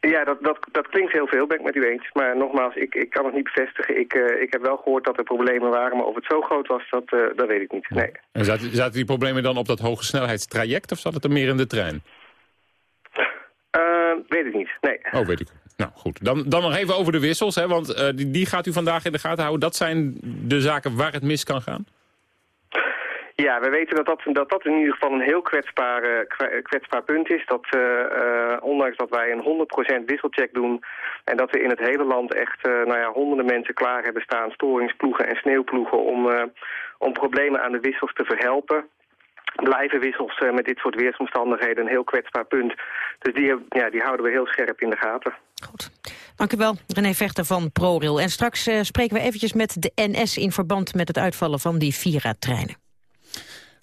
Ja, dat, dat, dat klinkt heel veel, ben ik met u eens. Maar nogmaals, ik, ik kan het niet bevestigen. Ik, eh, ik heb wel gehoord dat er problemen waren, maar of het zo groot was, dat, eh, dat weet ik niet. Nee. En zaten, zaten die problemen dan op dat hoge snelheidstraject of zat het er meer in de trein? Eh, weet ik niet, nee. Oh, weet ik. Nou goed, dan, dan nog even over de wissels, hè, want eh, die, die gaat u vandaag in de gaten houden. Dat zijn de zaken waar het mis kan gaan? Ja, we weten dat dat, dat, dat in ieder geval een heel kwetsbaar, eh, kwa- kwetsbaar punt is. Dat eh, eh, ondanks dat wij een 100% wisselcheck doen... en dat we in het hele land echt eh, nou ja, honderden mensen klaar hebben staan... storingsploegen en sneeuwploegen om, eh, om problemen aan de wissels te verhelpen... blijven wissels eh, met dit soort weersomstandigheden een heel kwetsbaar punt. Dus die, ja, die houden we heel scherp in de gaten. Dank u wel, René Vechter van ProRail. En straks eh, spreken we eventjes met de NS in verband met het uitvallen van die Vira-treinen.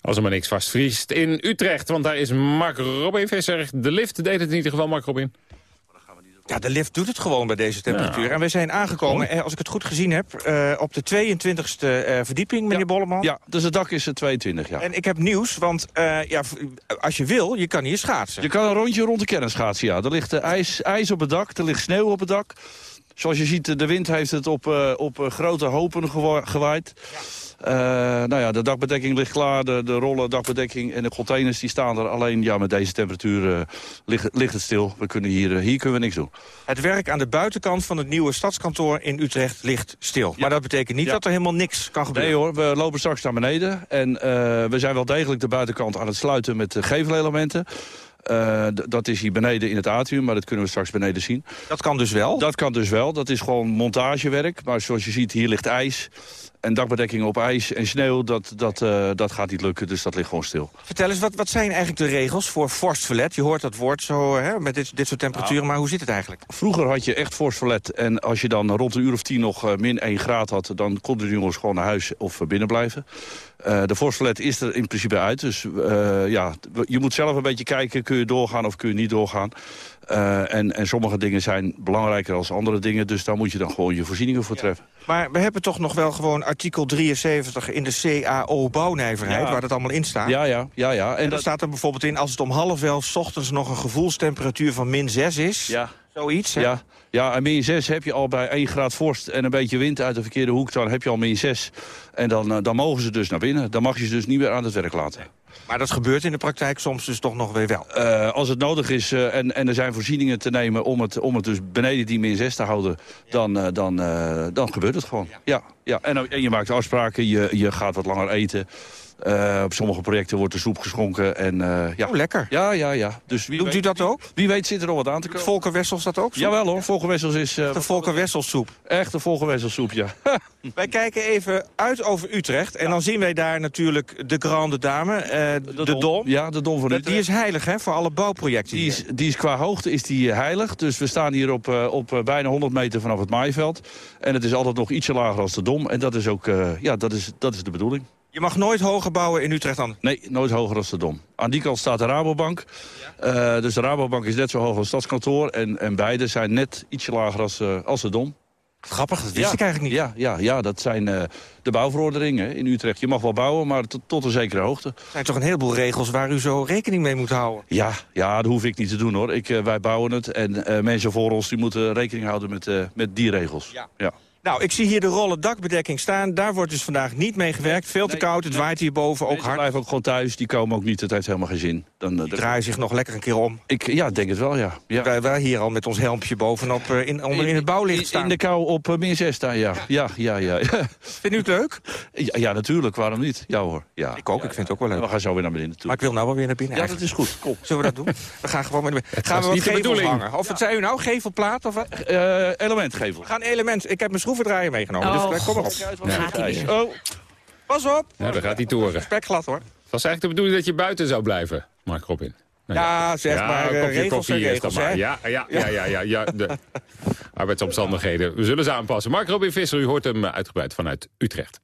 Als er maar niks vastvriest in Utrecht, want daar is Mark Robin Visser. De lift deed het in ieder geval, Mark Robin. Ja, de lift doet het gewoon bij deze temperatuur. En we zijn aangekomen, eh, als ik het goed gezien heb, eh, op de 22e eh, verdieping, meneer Bolleman. Ja, dus het dak is eh, 22, ja. En ik heb nieuws, want eh, ja, als je wil, je kan hier schaatsen. Je kan een rondje rond de kern schaatsen, ja. Er ligt ijs, ijs op het dak, er ligt sneeuw op het dak. Zoals je ziet, de wind heeft het op, op grote hopen gewa- gewaaid. Eh, nou ja, de dakbedekking ligt klaar, de, de rollen, dakbedekking en de containers die staan er. Alleen ja, met deze temperatuur eh, ligt, ligt het stil. We kunnen hier, eh, hier kunnen we niks doen. Het werk aan de buitenkant van het nieuwe stadskantoor in Utrecht ligt stil. Maar dat betekent niet Ja. dat er helemaal niks kan gebeuren. Nee hoor, we lopen straks naar beneden. En we zijn wel degelijk de buitenkant aan het sluiten met de gevelelementen. Dat is hier beneden in het atrium, maar dat kunnen we straks beneden zien. Dat kan dus wel? Dat kan dus wel. Dat is gewoon montagewerk. Maar zoals je ziet, hier ligt ijs. En dakbedekking op ijs en sneeuw, dat, dat, eh, dat gaat niet lukken. Dus dat ligt gewoon stil. Vertel eens, wat, wat zijn eigenlijk de regels voor vorstverlet? Je hoort dat woord zo hè, met dit, dit soort temperaturen, maar hoe zit het eigenlijk? Vroeger had je echt fors verlet. En als je dan rond een uur of tien nog eh, min 1 graad had... dan konden de jongens gewoon naar huis of eh, binnen blijven. Eh, de fors verlet is er in principe uit. Dus ja, je moet zelf een beetje kijken. Kun je doorgaan of kun je niet doorgaan? Eh, en, en sommige dingen zijn belangrijker dan andere dingen. Dus daar moet je dan gewoon je voorzieningen voor treffen. Maar we hebben toch nog wel gewoon artikel 73 in de CAO bouwnijverheid... Ja. waar dat allemaal in staat? Ja, ja, ja. ja. En, daar staat er bijvoorbeeld in... als het om half elf 's ochtends nog een gevoelstemperatuur van min 6 is... Ja. zoiets, hè? Ja, ja, en min 6 heb je al bij 1 graad vorst en een beetje wind uit de verkeerde hoek. Dan heb je al min 6. En dan, eh, dan mogen ze dus naar binnen. Dan mag je ze dus niet meer aan het werk laten. Maar dat gebeurt in de praktijk soms dus toch nog weer wel. Eh, als het nodig is eh, en, en er zijn voorzieningen te nemen om het, om het dus beneden die min 6 te houden, dan, eh, dan, dan gebeurt het gewoon. Ja, ja. En, en je maakt afspraken, je, je gaat wat langer eten. Eh, op sommige projecten wordt er soep geschonken. En, eh, ja. Oh, lekker. Ja, ja, ja. Dus wie Doet u dat ook? Wie weet zit er nog wat aan te komen. Volker Wessels dat ook? Jawel hoor, Volker Wessels is... eh, De Volker Wessels soep. Echt een Volker Wessels soep, ja. Wij kijken even uit over Utrecht. En dan zien wij daar natuurlijk de Grande Dame, eh, de, Dom. Ja, de Dom van Die Utrecht. is heilig hè, voor alle bouwprojecten. Die is, die is qua hoogte is die eh, heilig. Dus we staan hier op, eh, op eh, bijna 100 meter vanaf het maaiveld. En het is altijd nog ietsje lager als de Dom. En dat is ook eh, ja, dat is, dat is de bedoeling. Je mag nooit hoger bouwen in Utrecht dan. Nee, nooit hoger als de Dom. Aan die kant staat de Rabobank. Eh, dus de Rabobank is net zo hoog als het stadskantoor. En, en beide zijn net ietsje lager als, eh, als de Dom. Grappig, dat wist ik eigenlijk niet. Ja, ja, ja dat zijn eh, de bouwverordeningen in Utrecht. Je mag wel bouwen, maar tot, een zekere hoogte. Er zijn toch een heleboel regels waar u zo rekening mee moet houden. Ja, ja dat hoef ik niet te doen hoor. Ik, wij bouwen het en mensen voor ons die moeten rekening houden met, met die regels. Ja. ja. Nou, ik zie hier de rollen dakbedekking staan. Daar wordt dus vandaag niet mee gewerkt. Veel te koud, het waait hierboven ook hard. blijven ook gewoon thuis, die komen ook niet. Het heeft helemaal geen zin. Dan, Die draaien zich nog lekker een keer om. Ik ja, denk het wel, ja. ja. Wij, wij hier al met ons helmpje bovenop eh, in, onder in het bouwlicht In, staan. in de kou op uh, min 6 staan, ja. Ja, ja, ja. ja. Vindt u het leuk? Ja, ja, natuurlijk. Waarom niet? Ja hoor. Ja. Ik ook, ik vind het ook wel leuk. We gaan zo weer naar beneden toe. Maar ik wil nou wel weer naar binnen Ja, eigenlijk. dat is goed. Kom. Zullen we dat doen? We gaan gewoon met Gaan we wat gevels hangen? Of wat zei u nou? Gevelplaat of wat? Elementgevel. We gaan element. Ik heb mijn schroevendraaier meegenomen. Oh, dus kom maar op. Gaat hij. Oh, Pas op. Ja, daar gaat die toren. Spekglad hoor. Het was eigenlijk de bedoeling dat je buiten zou blijven, Mark Robin. Nou Ja, zeg maar, een kopje regels dan regels, maar. hè? Ja, ja, ja, ja, ja, ja, de arbeidsomstandigheden. We zullen ze aanpassen. Mark Robin Visser, u hoort hem uitgebreid vanuit Utrecht.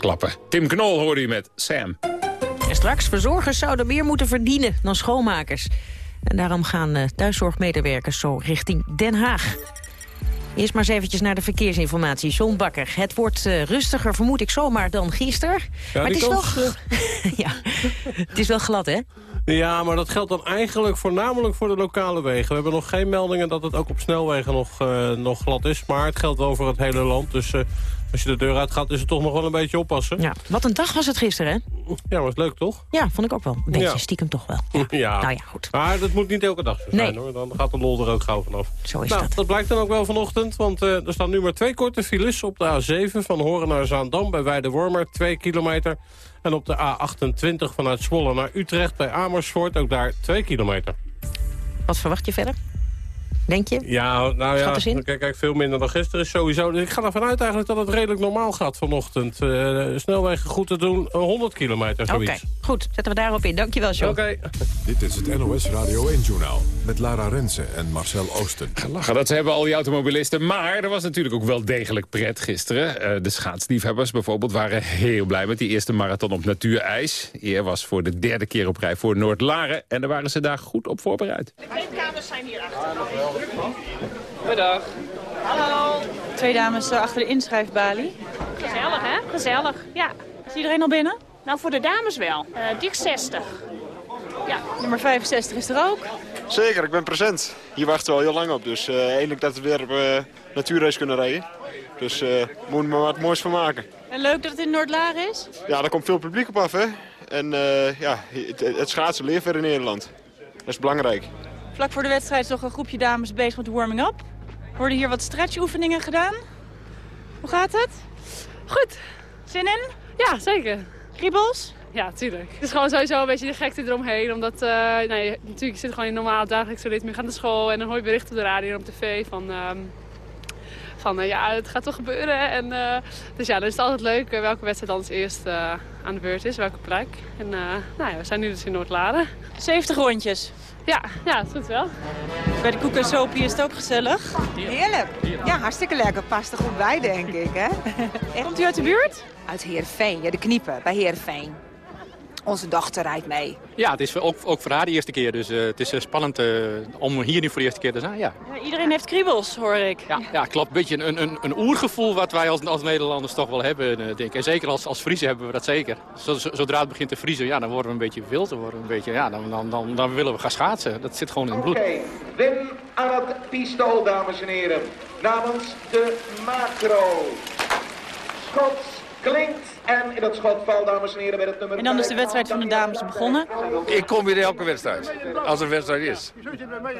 Klappen. Tim Knol hoorde u met Sam. En straks, verzorgers zouden meer moeten verdienen dan schoonmakers. En daarom gaan uh, thuiszorgmedewerkers zo richting Den Haag. Eerst maar eens eventjes naar de verkeersinformatie. John Bakker, het wordt uh, rustiger, vermoed ik zomaar, dan gisteren. Ja, maar het is, kans, wel... ja, het is wel glad, hè? Ja, maar dat geldt dan eigenlijk voornamelijk voor de lokale wegen. We hebben nog geen meldingen dat het ook op snelwegen nog, uh, nog glad is. Maar het geldt wel voor het hele land. Dus uh, als je de deur uit gaat, is het toch nog wel een beetje oppassen. Ja, wat een dag was het gisteren, hè? Ja, was leuk, toch? Ja, vond ik ook wel. Een beetje Ja. stiekem toch wel. Ja. Ja. Nou ja, goed. Maar dat moet niet elke dag zo zijn, Nee. hoor. Dan gaat de lol er ook gauw vanaf. Zo is nou, dat. dat blijkt dan ook wel vanochtend, want eh, er staan nu maar twee korte files op de A7 van Horen naar Zaandam bij Weidewormer, 2 kilometer. En op de A28 vanuit Zwolle naar Utrecht bij Amersfoort, ook daar 2 kilometer. Wat verwacht je verder? Denk je? Ja, nou ja, kijk, kijk, veel minder dan gisteren is sowieso. Dus ik ga ervan uit eigenlijk dat het redelijk normaal gaat vanochtend. Eh, snelwegen goed te doen, eh, 100 kilometer Oké, zoiets. goed. Zetten we daarop in. Dankjewel, John. Oké. Dit is het NOS Radio 1-journaal met Lara Rensen en Marcel Oosten. Lachen, dat hebben al die automobilisten. Maar er was natuurlijk ook wel degelijk pret gisteren. Eh, de schaatsliefhebbers bijvoorbeeld waren heel blij met die eerste marathon op natuurijs. Eer was voor de derde keer op rij voor Noord-Laren. En daar waren ze daar goed op voorbereid. De kleedkamers zijn hier achter. Middag. Hallo. Twee dames eh, achter de inschrijfbalie. Gezellig, hè? Gezellig, ja. Is iedereen al binnen? Nou, voor de dames wel. Eh dik 60. Ja. Nummer 65 is er ook. Zeker, ik ben present. Hier wachten we al heel lang op. Dus eh eindelijk dat we weer op uh, natuurrace kunnen rijden. Dus eh moet er maar wat moois van maken. En leuk dat het in Noord-Laren is. Ja, daar komt veel publiek op af, hè. En eh, ja, het, het schaatsen leeft weer in Nederland. Dat is belangrijk. Vlak voor de wedstrijd is nog een groepje dames bezig met de warming-up. Worden hier wat stretchoefeningen gedaan. Hoe gaat het? Goed. Zin in? Ja, zeker. Kriebels? Ja, tuurlijk. Het is gewoon sowieso een beetje de gekte eromheen. Omdat, eh nee, natuurlijk, je zit gewoon in normaal dagelijkse ritme. Je gaat naar school en dan hoor je berichten op de radio en op tv van... ehm, van eh, ja, het gaat toch gebeuren. En, eh, dus ja, dan is het altijd leuk eh, welke wedstrijd dan als eerst eh, aan de beurt is, welke plek. En eh, nou ja, we zijn nu dus in Noord-Laren. 70 rondjes. Ja, ja, dat is wel. Bij de koek en sopie is het ook gezellig. Heerlijk. Ja, hartstikke lekker. Past er goed bij, denk ik. Hè? Komt u uit de buurt? Uit Heerenveen, ja, de kniepen bij Heerenveen. Onze dochter rijdt mee. Ja, het is ook, ook voor haar de eerste keer. Dus eh, het is eh, spannend eh, om hier nu voor de eerste keer te zijn. Ja, Ja, iedereen heeft kriebels, hoor ik. ja, ja klopt. Een beetje een, een, een oergevoel wat wij als, als Nederlanders toch wel hebben, eh, denk ik. En zeker als, als Friese hebben we dat zeker. Zo- zo- Zodra het begint te vriezen, ja, dan worden we een beetje wild. Dan, worden we een beetje, ja, dan, dan, dan, dan willen we gaan schaatsen. Dat zit gewoon in het bloed. Oké, Wim aan het pistool, dames en heren. Namens de macro. Schot klinkt en in het schot valt, dames en heren, met het nummer En dan is de wedstrijd van de dames begonnen. Ik kom weer elke wedstrijd, als er een wedstrijd is.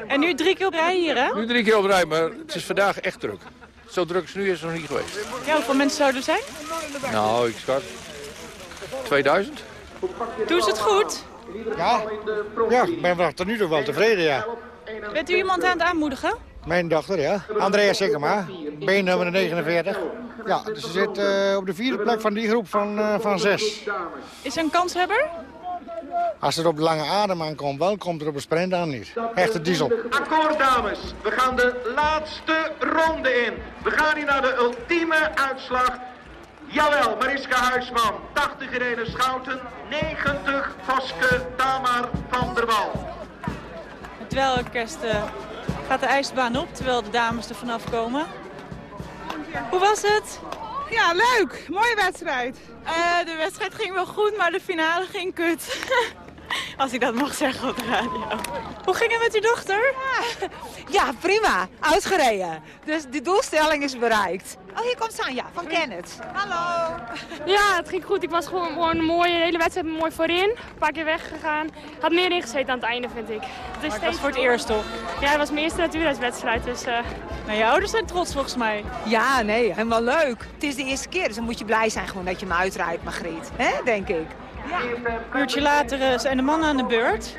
En nu drie keer op rij hier, hè? Nu drie keer op rij, maar het is vandaag echt druk. Zo druk als nu is het nog niet geweest. Ja, hoeveel mensen zouden er zijn? Nou, ik schat 2000. Doen ze het goed? Ja, ja ik ben wel tot nu toe wel tevreden, ja. Bent u iemand aan het aanmoedigen? Mijn dochter, ja. Andrea Sikkema, beennummer 49. Ja, dus ze zit eh, op de vierde plek van die groep van, eh, van zes. Is er een kanshebber? Als het op de lange adem aankomt, wel, komt er op de sprint aan niet. Echte diesel. Akkoord, dames. We gaan de laatste ronde in. We gaan hier naar de ultieme uitslag. Jawel, Mariska Huisman. 80 Irene Schouten. 90 Voske Tamar van der Wal. Het dweilorkest eh, gaat de ijsbaan op, terwijl de dames er vanaf komen. Hoe was het? Ja, leuk. Mooie wedstrijd. Eh, de wedstrijd ging wel goed, maar de finale ging kut. Als ik dat mag zeggen op de radio. Hoe ging het met uw dochter? Ja, prima. Uitgereden. Dus de doelstelling is bereikt. Oh, hier komt Sanja van Kenneth. Hallo. Ja, het ging goed. Ik was gewoon, gewoon een mooie hele wedstrijd mooi voorin. Een paar keer weggegaan. Had meer ingezeten aan het einde, vind ik. Het Maar het was voor het eerst, toch? Ja, het was mijn eerste natuurhuiswedstrijd. Dus, eh Nou, je ouders zijn trots volgens mij. Ja, nee, helemaal leuk. Het is de eerste keer, dus dan moet je blij zijn gewoon dat je hem uitrijdt, Margriet. hè, denk ik. Een uurtje later eh, zijn de mannen aan de beurt.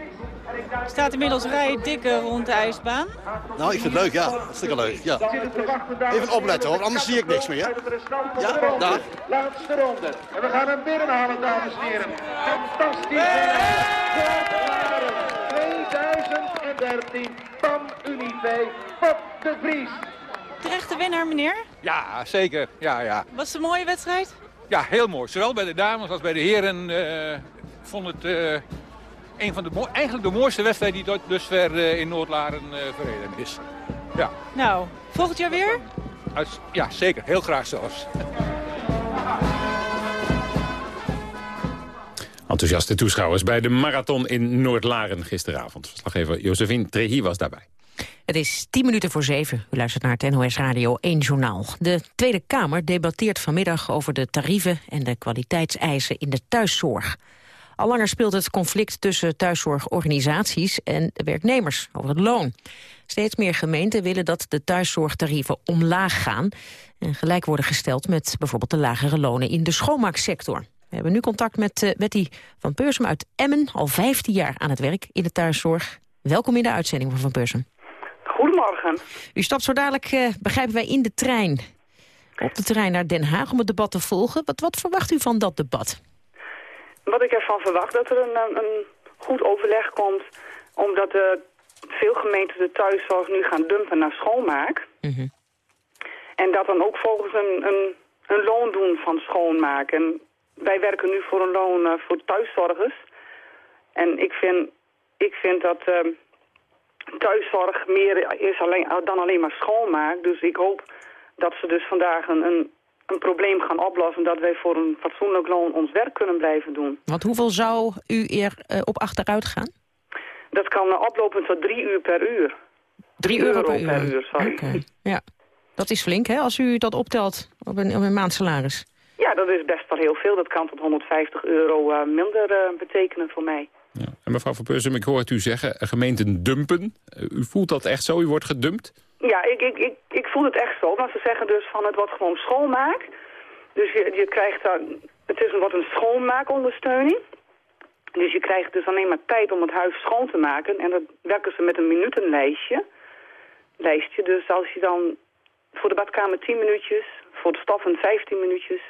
Er staat inmiddels rij dikke rond de ijsbaan. Nou, ik vind het leuk, ja. Hartstikke leuk, ja. Even opletten hoor, anders zie ik niks meer. Ja, daar. Laatste ronde. En we gaan hem binnenhalen, dames en heren. Fantastisch. winnen. 2013. Pam Unive. Pop de Vries. Terechte winnaar, meneer. Ja, zeker. Ja, ja. Was het een mooie wedstrijd? Ja, heel mooi. Zowel bij de dames als bij de heren. eh, Ik vond het eh, een van de, eigenlijk de mooiste wedstrijd die tot dusver eh, in Noordlaren eh, verreden is. Ja, Nou, volgend jaar weer? uit- ja, zeker. Heel graag zelfs. Enthousiaste toeschouwers bij de marathon in Noordlaren gisteravond. Verslaggever Josephine Trehi was daarbij. Het is tien minuten voor zeven. U luistert naar het NOS Radio 1 Journaal. De Tweede Kamer debatteert vanmiddag over de tarieven en de kwaliteitseisen in de thuiszorg. Al langer speelt het conflict tussen thuiszorgorganisaties en de werknemers over het loon. Steeds meer gemeenten willen dat de thuiszorgtarieven omlaag gaan... en gelijk worden gesteld met bijvoorbeeld de lagere lonen in de schoonmaaksector. We hebben nu contact met eh, Betty van Peursum uit Emmen, al 15 jaar aan het werk in de thuiszorg. Welkom in de uitzending van Van Peursum. Goedemorgen. U stapt zo dadelijk, eh, begrijpen wij, in de trein. Op de trein naar Den Haag om het debat te volgen. Wat, wat verwacht u van dat debat? Wat ik ervan verwacht, dat er een, een, een goed overleg komt... omdat eh, veel gemeenten de thuiszorg nu gaan dumpen naar schoonmaak. En dat dan ook volgens een, een, een loon doen van schoonmaak. En wij werken nu voor een loon eh, voor thuiszorgers. En ik vind, ik vind dat eh, thuiszorg meer is alleen, dan alleen maar schoonmaak. Dus ik hoop dat ze dus vandaag een, een, een probleem gaan oplossen... dat wij voor een fatsoenlijk loon ons werk kunnen blijven doen. Want hoeveel zou u er eh, op achteruit gaan? Dat kan eh, oplopen tot drie uur per uur. Drie Drie euro, euro per uur. per uur, sorry. Oké, Ja, dat is flink hè, als u dat optelt op een, op een maandsalaris. Ja, dat is best wel heel veel. Dat kan tot 150 euro eh, minder eh, betekenen voor mij. En mevrouw van Peursum, ik hoor u zeggen, eh, gemeenten dumpen. Eh, U voelt dat echt zo? U wordt gedumpt? Ja, ik, ik, ik, ik voel het echt zo. Maar ze zeggen dus van het wordt gewoon schoonmaak. Dus je, krijgt dan... Het is een, wordt een schoonmaakondersteuning. Dus je krijgt dus alleen maar tijd om het huis schoon te maken. En dan werken ze met een minutenlijstje. Lijstje. Dus als je dan voor de badkamer 10 minuutjes, voor de stoffen 15 minuutjes.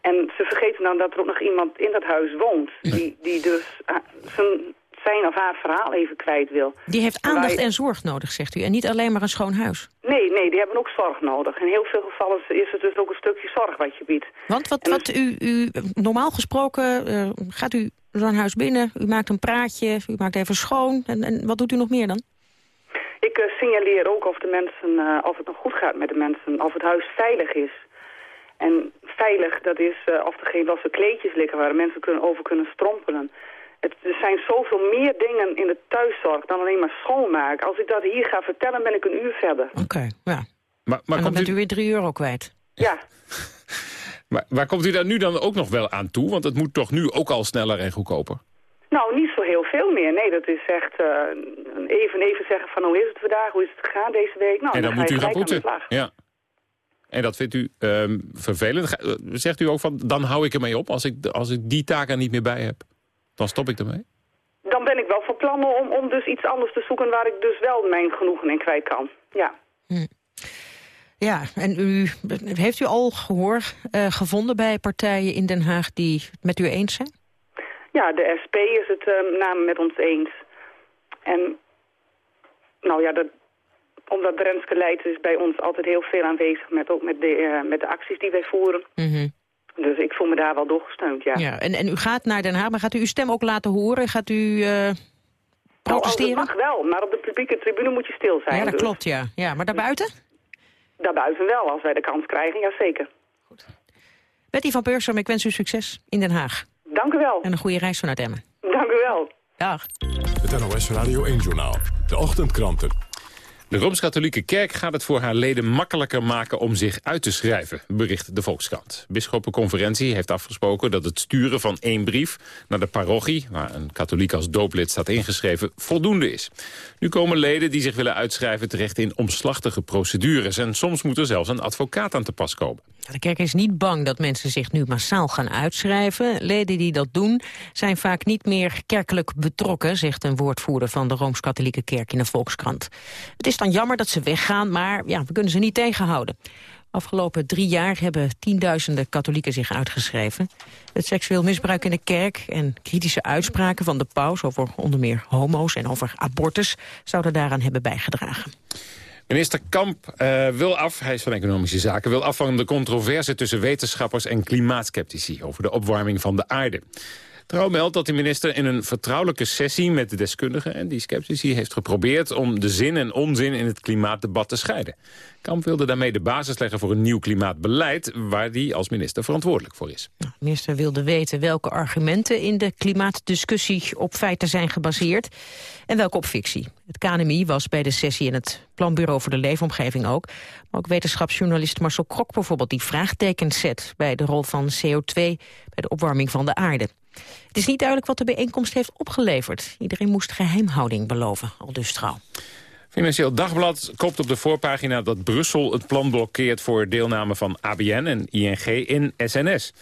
En ze vergeten dan dat er ook nog iemand in dat huis woont. Die, die dus ah, zijn, zijn of haar verhaal even kwijt wil. Die heeft En aandacht wij- en zorg nodig, zegt u. En niet alleen maar een schoon huis. Nee, nee, die hebben ook zorg nodig. In heel veel gevallen is het dus ook een stukje zorg wat je biedt. Want wat, wat u, u, normaal gesproken eh, gaat u zo'n huis binnen, u maakt een praatje, u maakt even schoon. En, en wat doet u nog meer dan? Ik eh, signaleer ook of, de mensen, eh, of het nog goed gaat met de mensen, of het huis veilig is. En veilig, dat is eh, of er geen losse kleedjes liggen waar mensen kunnen, over kunnen strompelen. Het, er zijn zoveel meer dingen in de thuiszorg dan alleen maar schoonmaken. Als ik dat hier ga vertellen, ben ik een uur verder. Oké, ja. Maar, maar, en dan komt bent u, u weer drie euro kwijt. Ja, maar waar komt u daar nu dan ook nog wel aan toe? Want het moet toch nu ook al sneller en goedkoper? nou niet zo heel veel meer. Nee, dat is echt eh, even, even zeggen van hoe is het vandaag, hoe is het gegaan deze week. Nou, en dan, ga moet je u gaan gelijk aan de boeten. slag. Ja. En dat vindt u ehm, vervelend? Eh, Zegt u ook van, dan hou ik ermee op als ik, als ik die taak er niet meer bij heb? Dan stop ik ermee? Dan ben ik wel van plan om, om dus iets anders te zoeken waar ik dus wel mijn genoegen in kwijt kan. Ja. Ja, en u, heeft u al gehoor eh, gevonden bij partijen in Den Haag die het met u eens zijn? Ja, de SP is het uh, namen met ons eens. En nou ja, dat, omdat Drenske leidt is bij ons altijd heel veel aanwezig, met, ook met de, uh, met de acties die wij voeren. Dus ik voel me daar wel doorgesteund, ja. ja en, en u gaat naar Den Haag, maar gaat u uw stem ook laten horen? Gaat u uh, protesteren? Nou, dat mag wel, maar op de publieke tribune moet je stil zijn. Ja, dat dus. klopt, ja. ja. Maar daarbuiten? Daarbuiten wel, als wij de kans krijgen, ja zeker. Betty van Peursum, ik wens u succes in Den Haag. Dank u wel. En een goede reis vanuit Emmen. Dank u wel. Dag. Het NOS Radio 1-journaal. De ochtendkranten. De Rooms-Katholieke Kerk gaat het voor haar leden makkelijker maken om zich uit te schrijven, bericht de Volkskrant. Bisschoppenconferentie heeft afgesproken dat het sturen van één brief naar de parochie, waar een katholiek als dooplid staat ingeschreven, voldoende is. Nu komen leden die zich willen uitschrijven terecht in omslachtige procedures en soms moet er zelfs een advocaat aan te pas komen. De kerk is niet bang dat mensen zich nu massaal gaan uitschrijven. Leden die dat doen zijn vaak niet meer kerkelijk betrokken, zegt een woordvoerder van de Rooms-Katholieke Kerk in de Volkskrant. Het is dan jammer dat ze weggaan, maar ja, we kunnen ze niet tegenhouden. Afgelopen drie jaar hebben tienduizenden katholieken zich uitgeschreven. Het seksueel misbruik in de kerk en kritische uitspraken van de paus... over onder meer homo's en over abortus zouden daaraan hebben bijgedragen. Minister Kamp uh, wil af, hij is van Economische Zaken... wil af van de controverse tussen wetenschappers en klimaatskeptici... over de opwarming van de aarde. Trouw meldt dat de minister in een vertrouwelijke sessie met de deskundigen en die sceptici heeft geprobeerd om de zin en onzin in het klimaatdebat te scheiden. Kamp wilde daarmee de basis leggen voor een nieuw klimaatbeleid waar hij als minister verantwoordelijk voor is. De minister wilde weten welke argumenten in de klimaatdiscussie op feiten zijn gebaseerd en welke op fictie. Het KNMI was bij de sessie in het Planbureau voor de Leefomgeving ook. Maar ook wetenschapsjournalist Marcel Krok bijvoorbeeld die vraagtekens zet bij de rol van CO2 bij de opwarming van de aarde. Het is niet duidelijk wat de bijeenkomst heeft opgeleverd. Iedereen moest geheimhouding beloven, al dus trouw. Financieel Dagblad kopt op de voorpagina dat Brussel het plan blokkeert voor deelname van ABN en ING in SNS.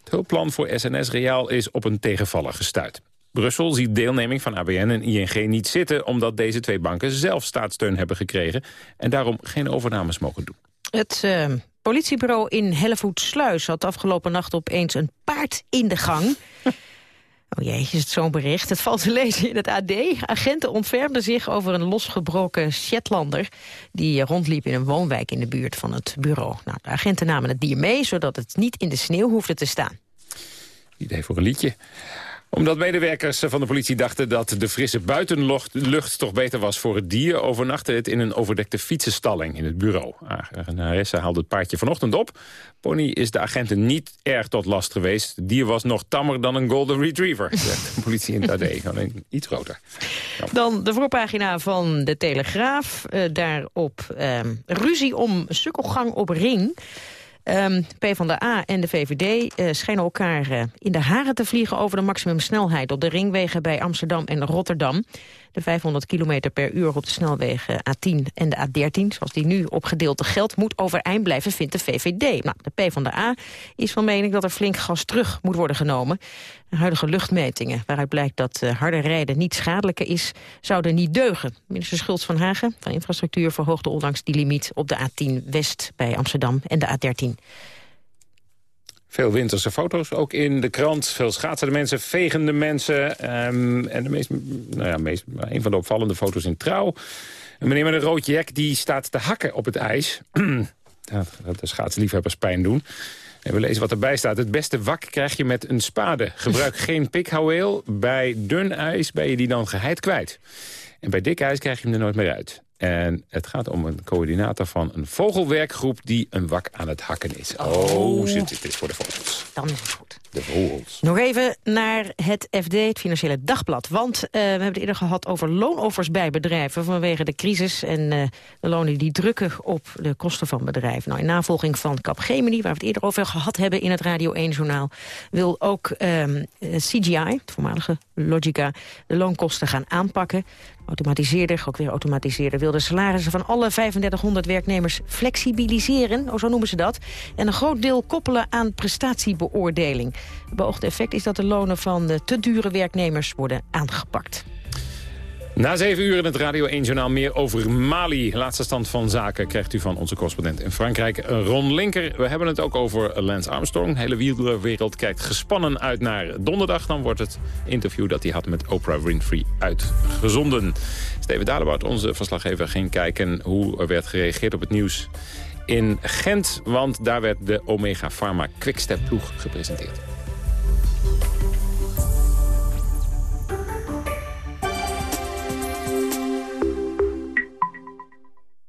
Het hulpplan voor SNS Reaal is op een tegenvaller gestuurd. Brussel ziet deelneming van ABN en ING niet zitten... omdat deze twee banken zelf staatssteun hebben gekregen... en daarom geen overnames mogen doen. Het uh, politiebureau in Hellevoetsluis had afgelopen nacht opeens een paard in de gang... Oh jee, is het zo'n bericht? Het valt te lezen in het AD. Agenten ontfermden zich over een losgebroken Shetlander... die rondliep in een woonwijk in de buurt van het bureau. Nou, de agenten namen het dier mee, zodat het niet in de sneeuw hoefde te staan. Idee voor een liedje omdat medewerkers van de politie dachten dat de frisse buitenlucht toch beter was voor het dier... overnachtte het in een overdekte fietsenstalling in het bureau. Eigenaresse haalde het paardje vanochtend op. Pony is de agenten niet erg tot last geweest. Het dier was nog tammer dan een golden retriever, zegt de politie in het AD. Alleen iets groter. Dan de voorpagina van de Telegraaf. Uh, daarop uh, ruzie om sukkelgang op ring... Um, PvdA en de VVD uh, schijnen elkaar uh, in de haren te vliegen over de maximumsnelheid op de ringwegen bij Amsterdam en Rotterdam. De 500 km per uur op de snelwegen A10 en de A13, zoals die nu op gedeelte geld, moet overeind blijven, vindt de VVD. Nou, de PvdA is van mening dat er flink gas terug moet worden genomen. De huidige luchtmetingen, waaruit blijkt dat uh, harder rijden niet schadelijker is, zouden niet deugen. Minister Schultz van Hagen van Infrastructuur verhoogde ondanks die limiet op de A10 West bij Amsterdam en de A13. Veel winterse foto's, ook in de krant. Veel schaatsende mensen, vegende mensen. Um, en de meest, nou ja, meest, een van de opvallende foto's in Trouw. Een meneer met een rood jek die staat te hakken op het ijs. dat gaat de schaatsliefhebbers pijn doen. En we lezen wat erbij staat. Het beste wak krijg je met een spade. Gebruik geen pikhouweel. Bij dun ijs ben je die dan geheid kwijt. En bij dik ijs krijg je hem er nooit meer uit. En het gaat om een coördinator van een vogelwerkgroep... die een wak aan het hakken is. Oh, oh zit het is voor de vogels. Dan is het goed. De vogels. Nog even naar het FD, het Financiële Dagblad. Want uh, we hebben het eerder gehad over loonoffers bij bedrijven... vanwege de crisis en uh, de lonen die drukken op de kosten van bedrijven. Nou, in navolging van Capgemini, waar we het eerder over gehad hebben... in het Radio 1-journaal, wil ook um, CGI, het voormalige Logica... de loonkosten gaan aanpakken. Automatiseerder, ook weer automatiseerder, wil de salarissen van alle 3500 werknemers flexibiliseren, oh, zo noemen ze dat, en een groot deel koppelen aan prestatiebeoordeling. Het beoogde effect is dat de lonen van de te dure werknemers worden aangepakt. Na zeven uur in het Radio 1-journaal meer over Mali. Laatste stand van zaken krijgt u van onze correspondent in Frankrijk, Ron Linker. We hebben het ook over Lance Armstrong. De hele wielerwereld kijkt gespannen uit naar donderdag. Dan wordt het interview dat hij had met Oprah Winfrey uitgezonden. Steven Dalebout, onze verslaggever, ging kijken hoe er werd gereageerd op het nieuws in Gent. Want daar werd de Omega Pharma Quickstep ploeg gepresenteerd.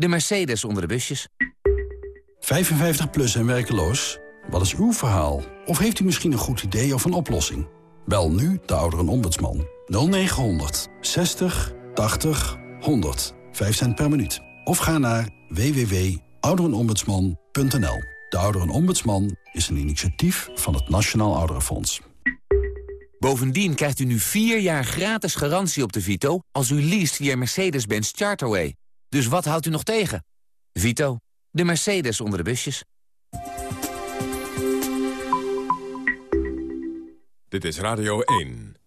de Mercedes onder de busjes. 55 plus en werkeloos? Wat is uw verhaal? Of heeft u misschien een goed idee of een oplossing? Bel nu de ouderenombudsman. 0900 60 80 100. 5 cent per minuut. Of ga naar www.ouderenombudsman.nl. De Ouderenombudsman is een initiatief van het Nationaal Ouderenfonds. Bovendien krijgt u nu 4 jaar gratis garantie op de Vito... als u leest via Mercedes-Benz Charterway. Dus wat houdt u nog tegen? Vito, De Mercedes onder de busjes. Dit is Radio 1.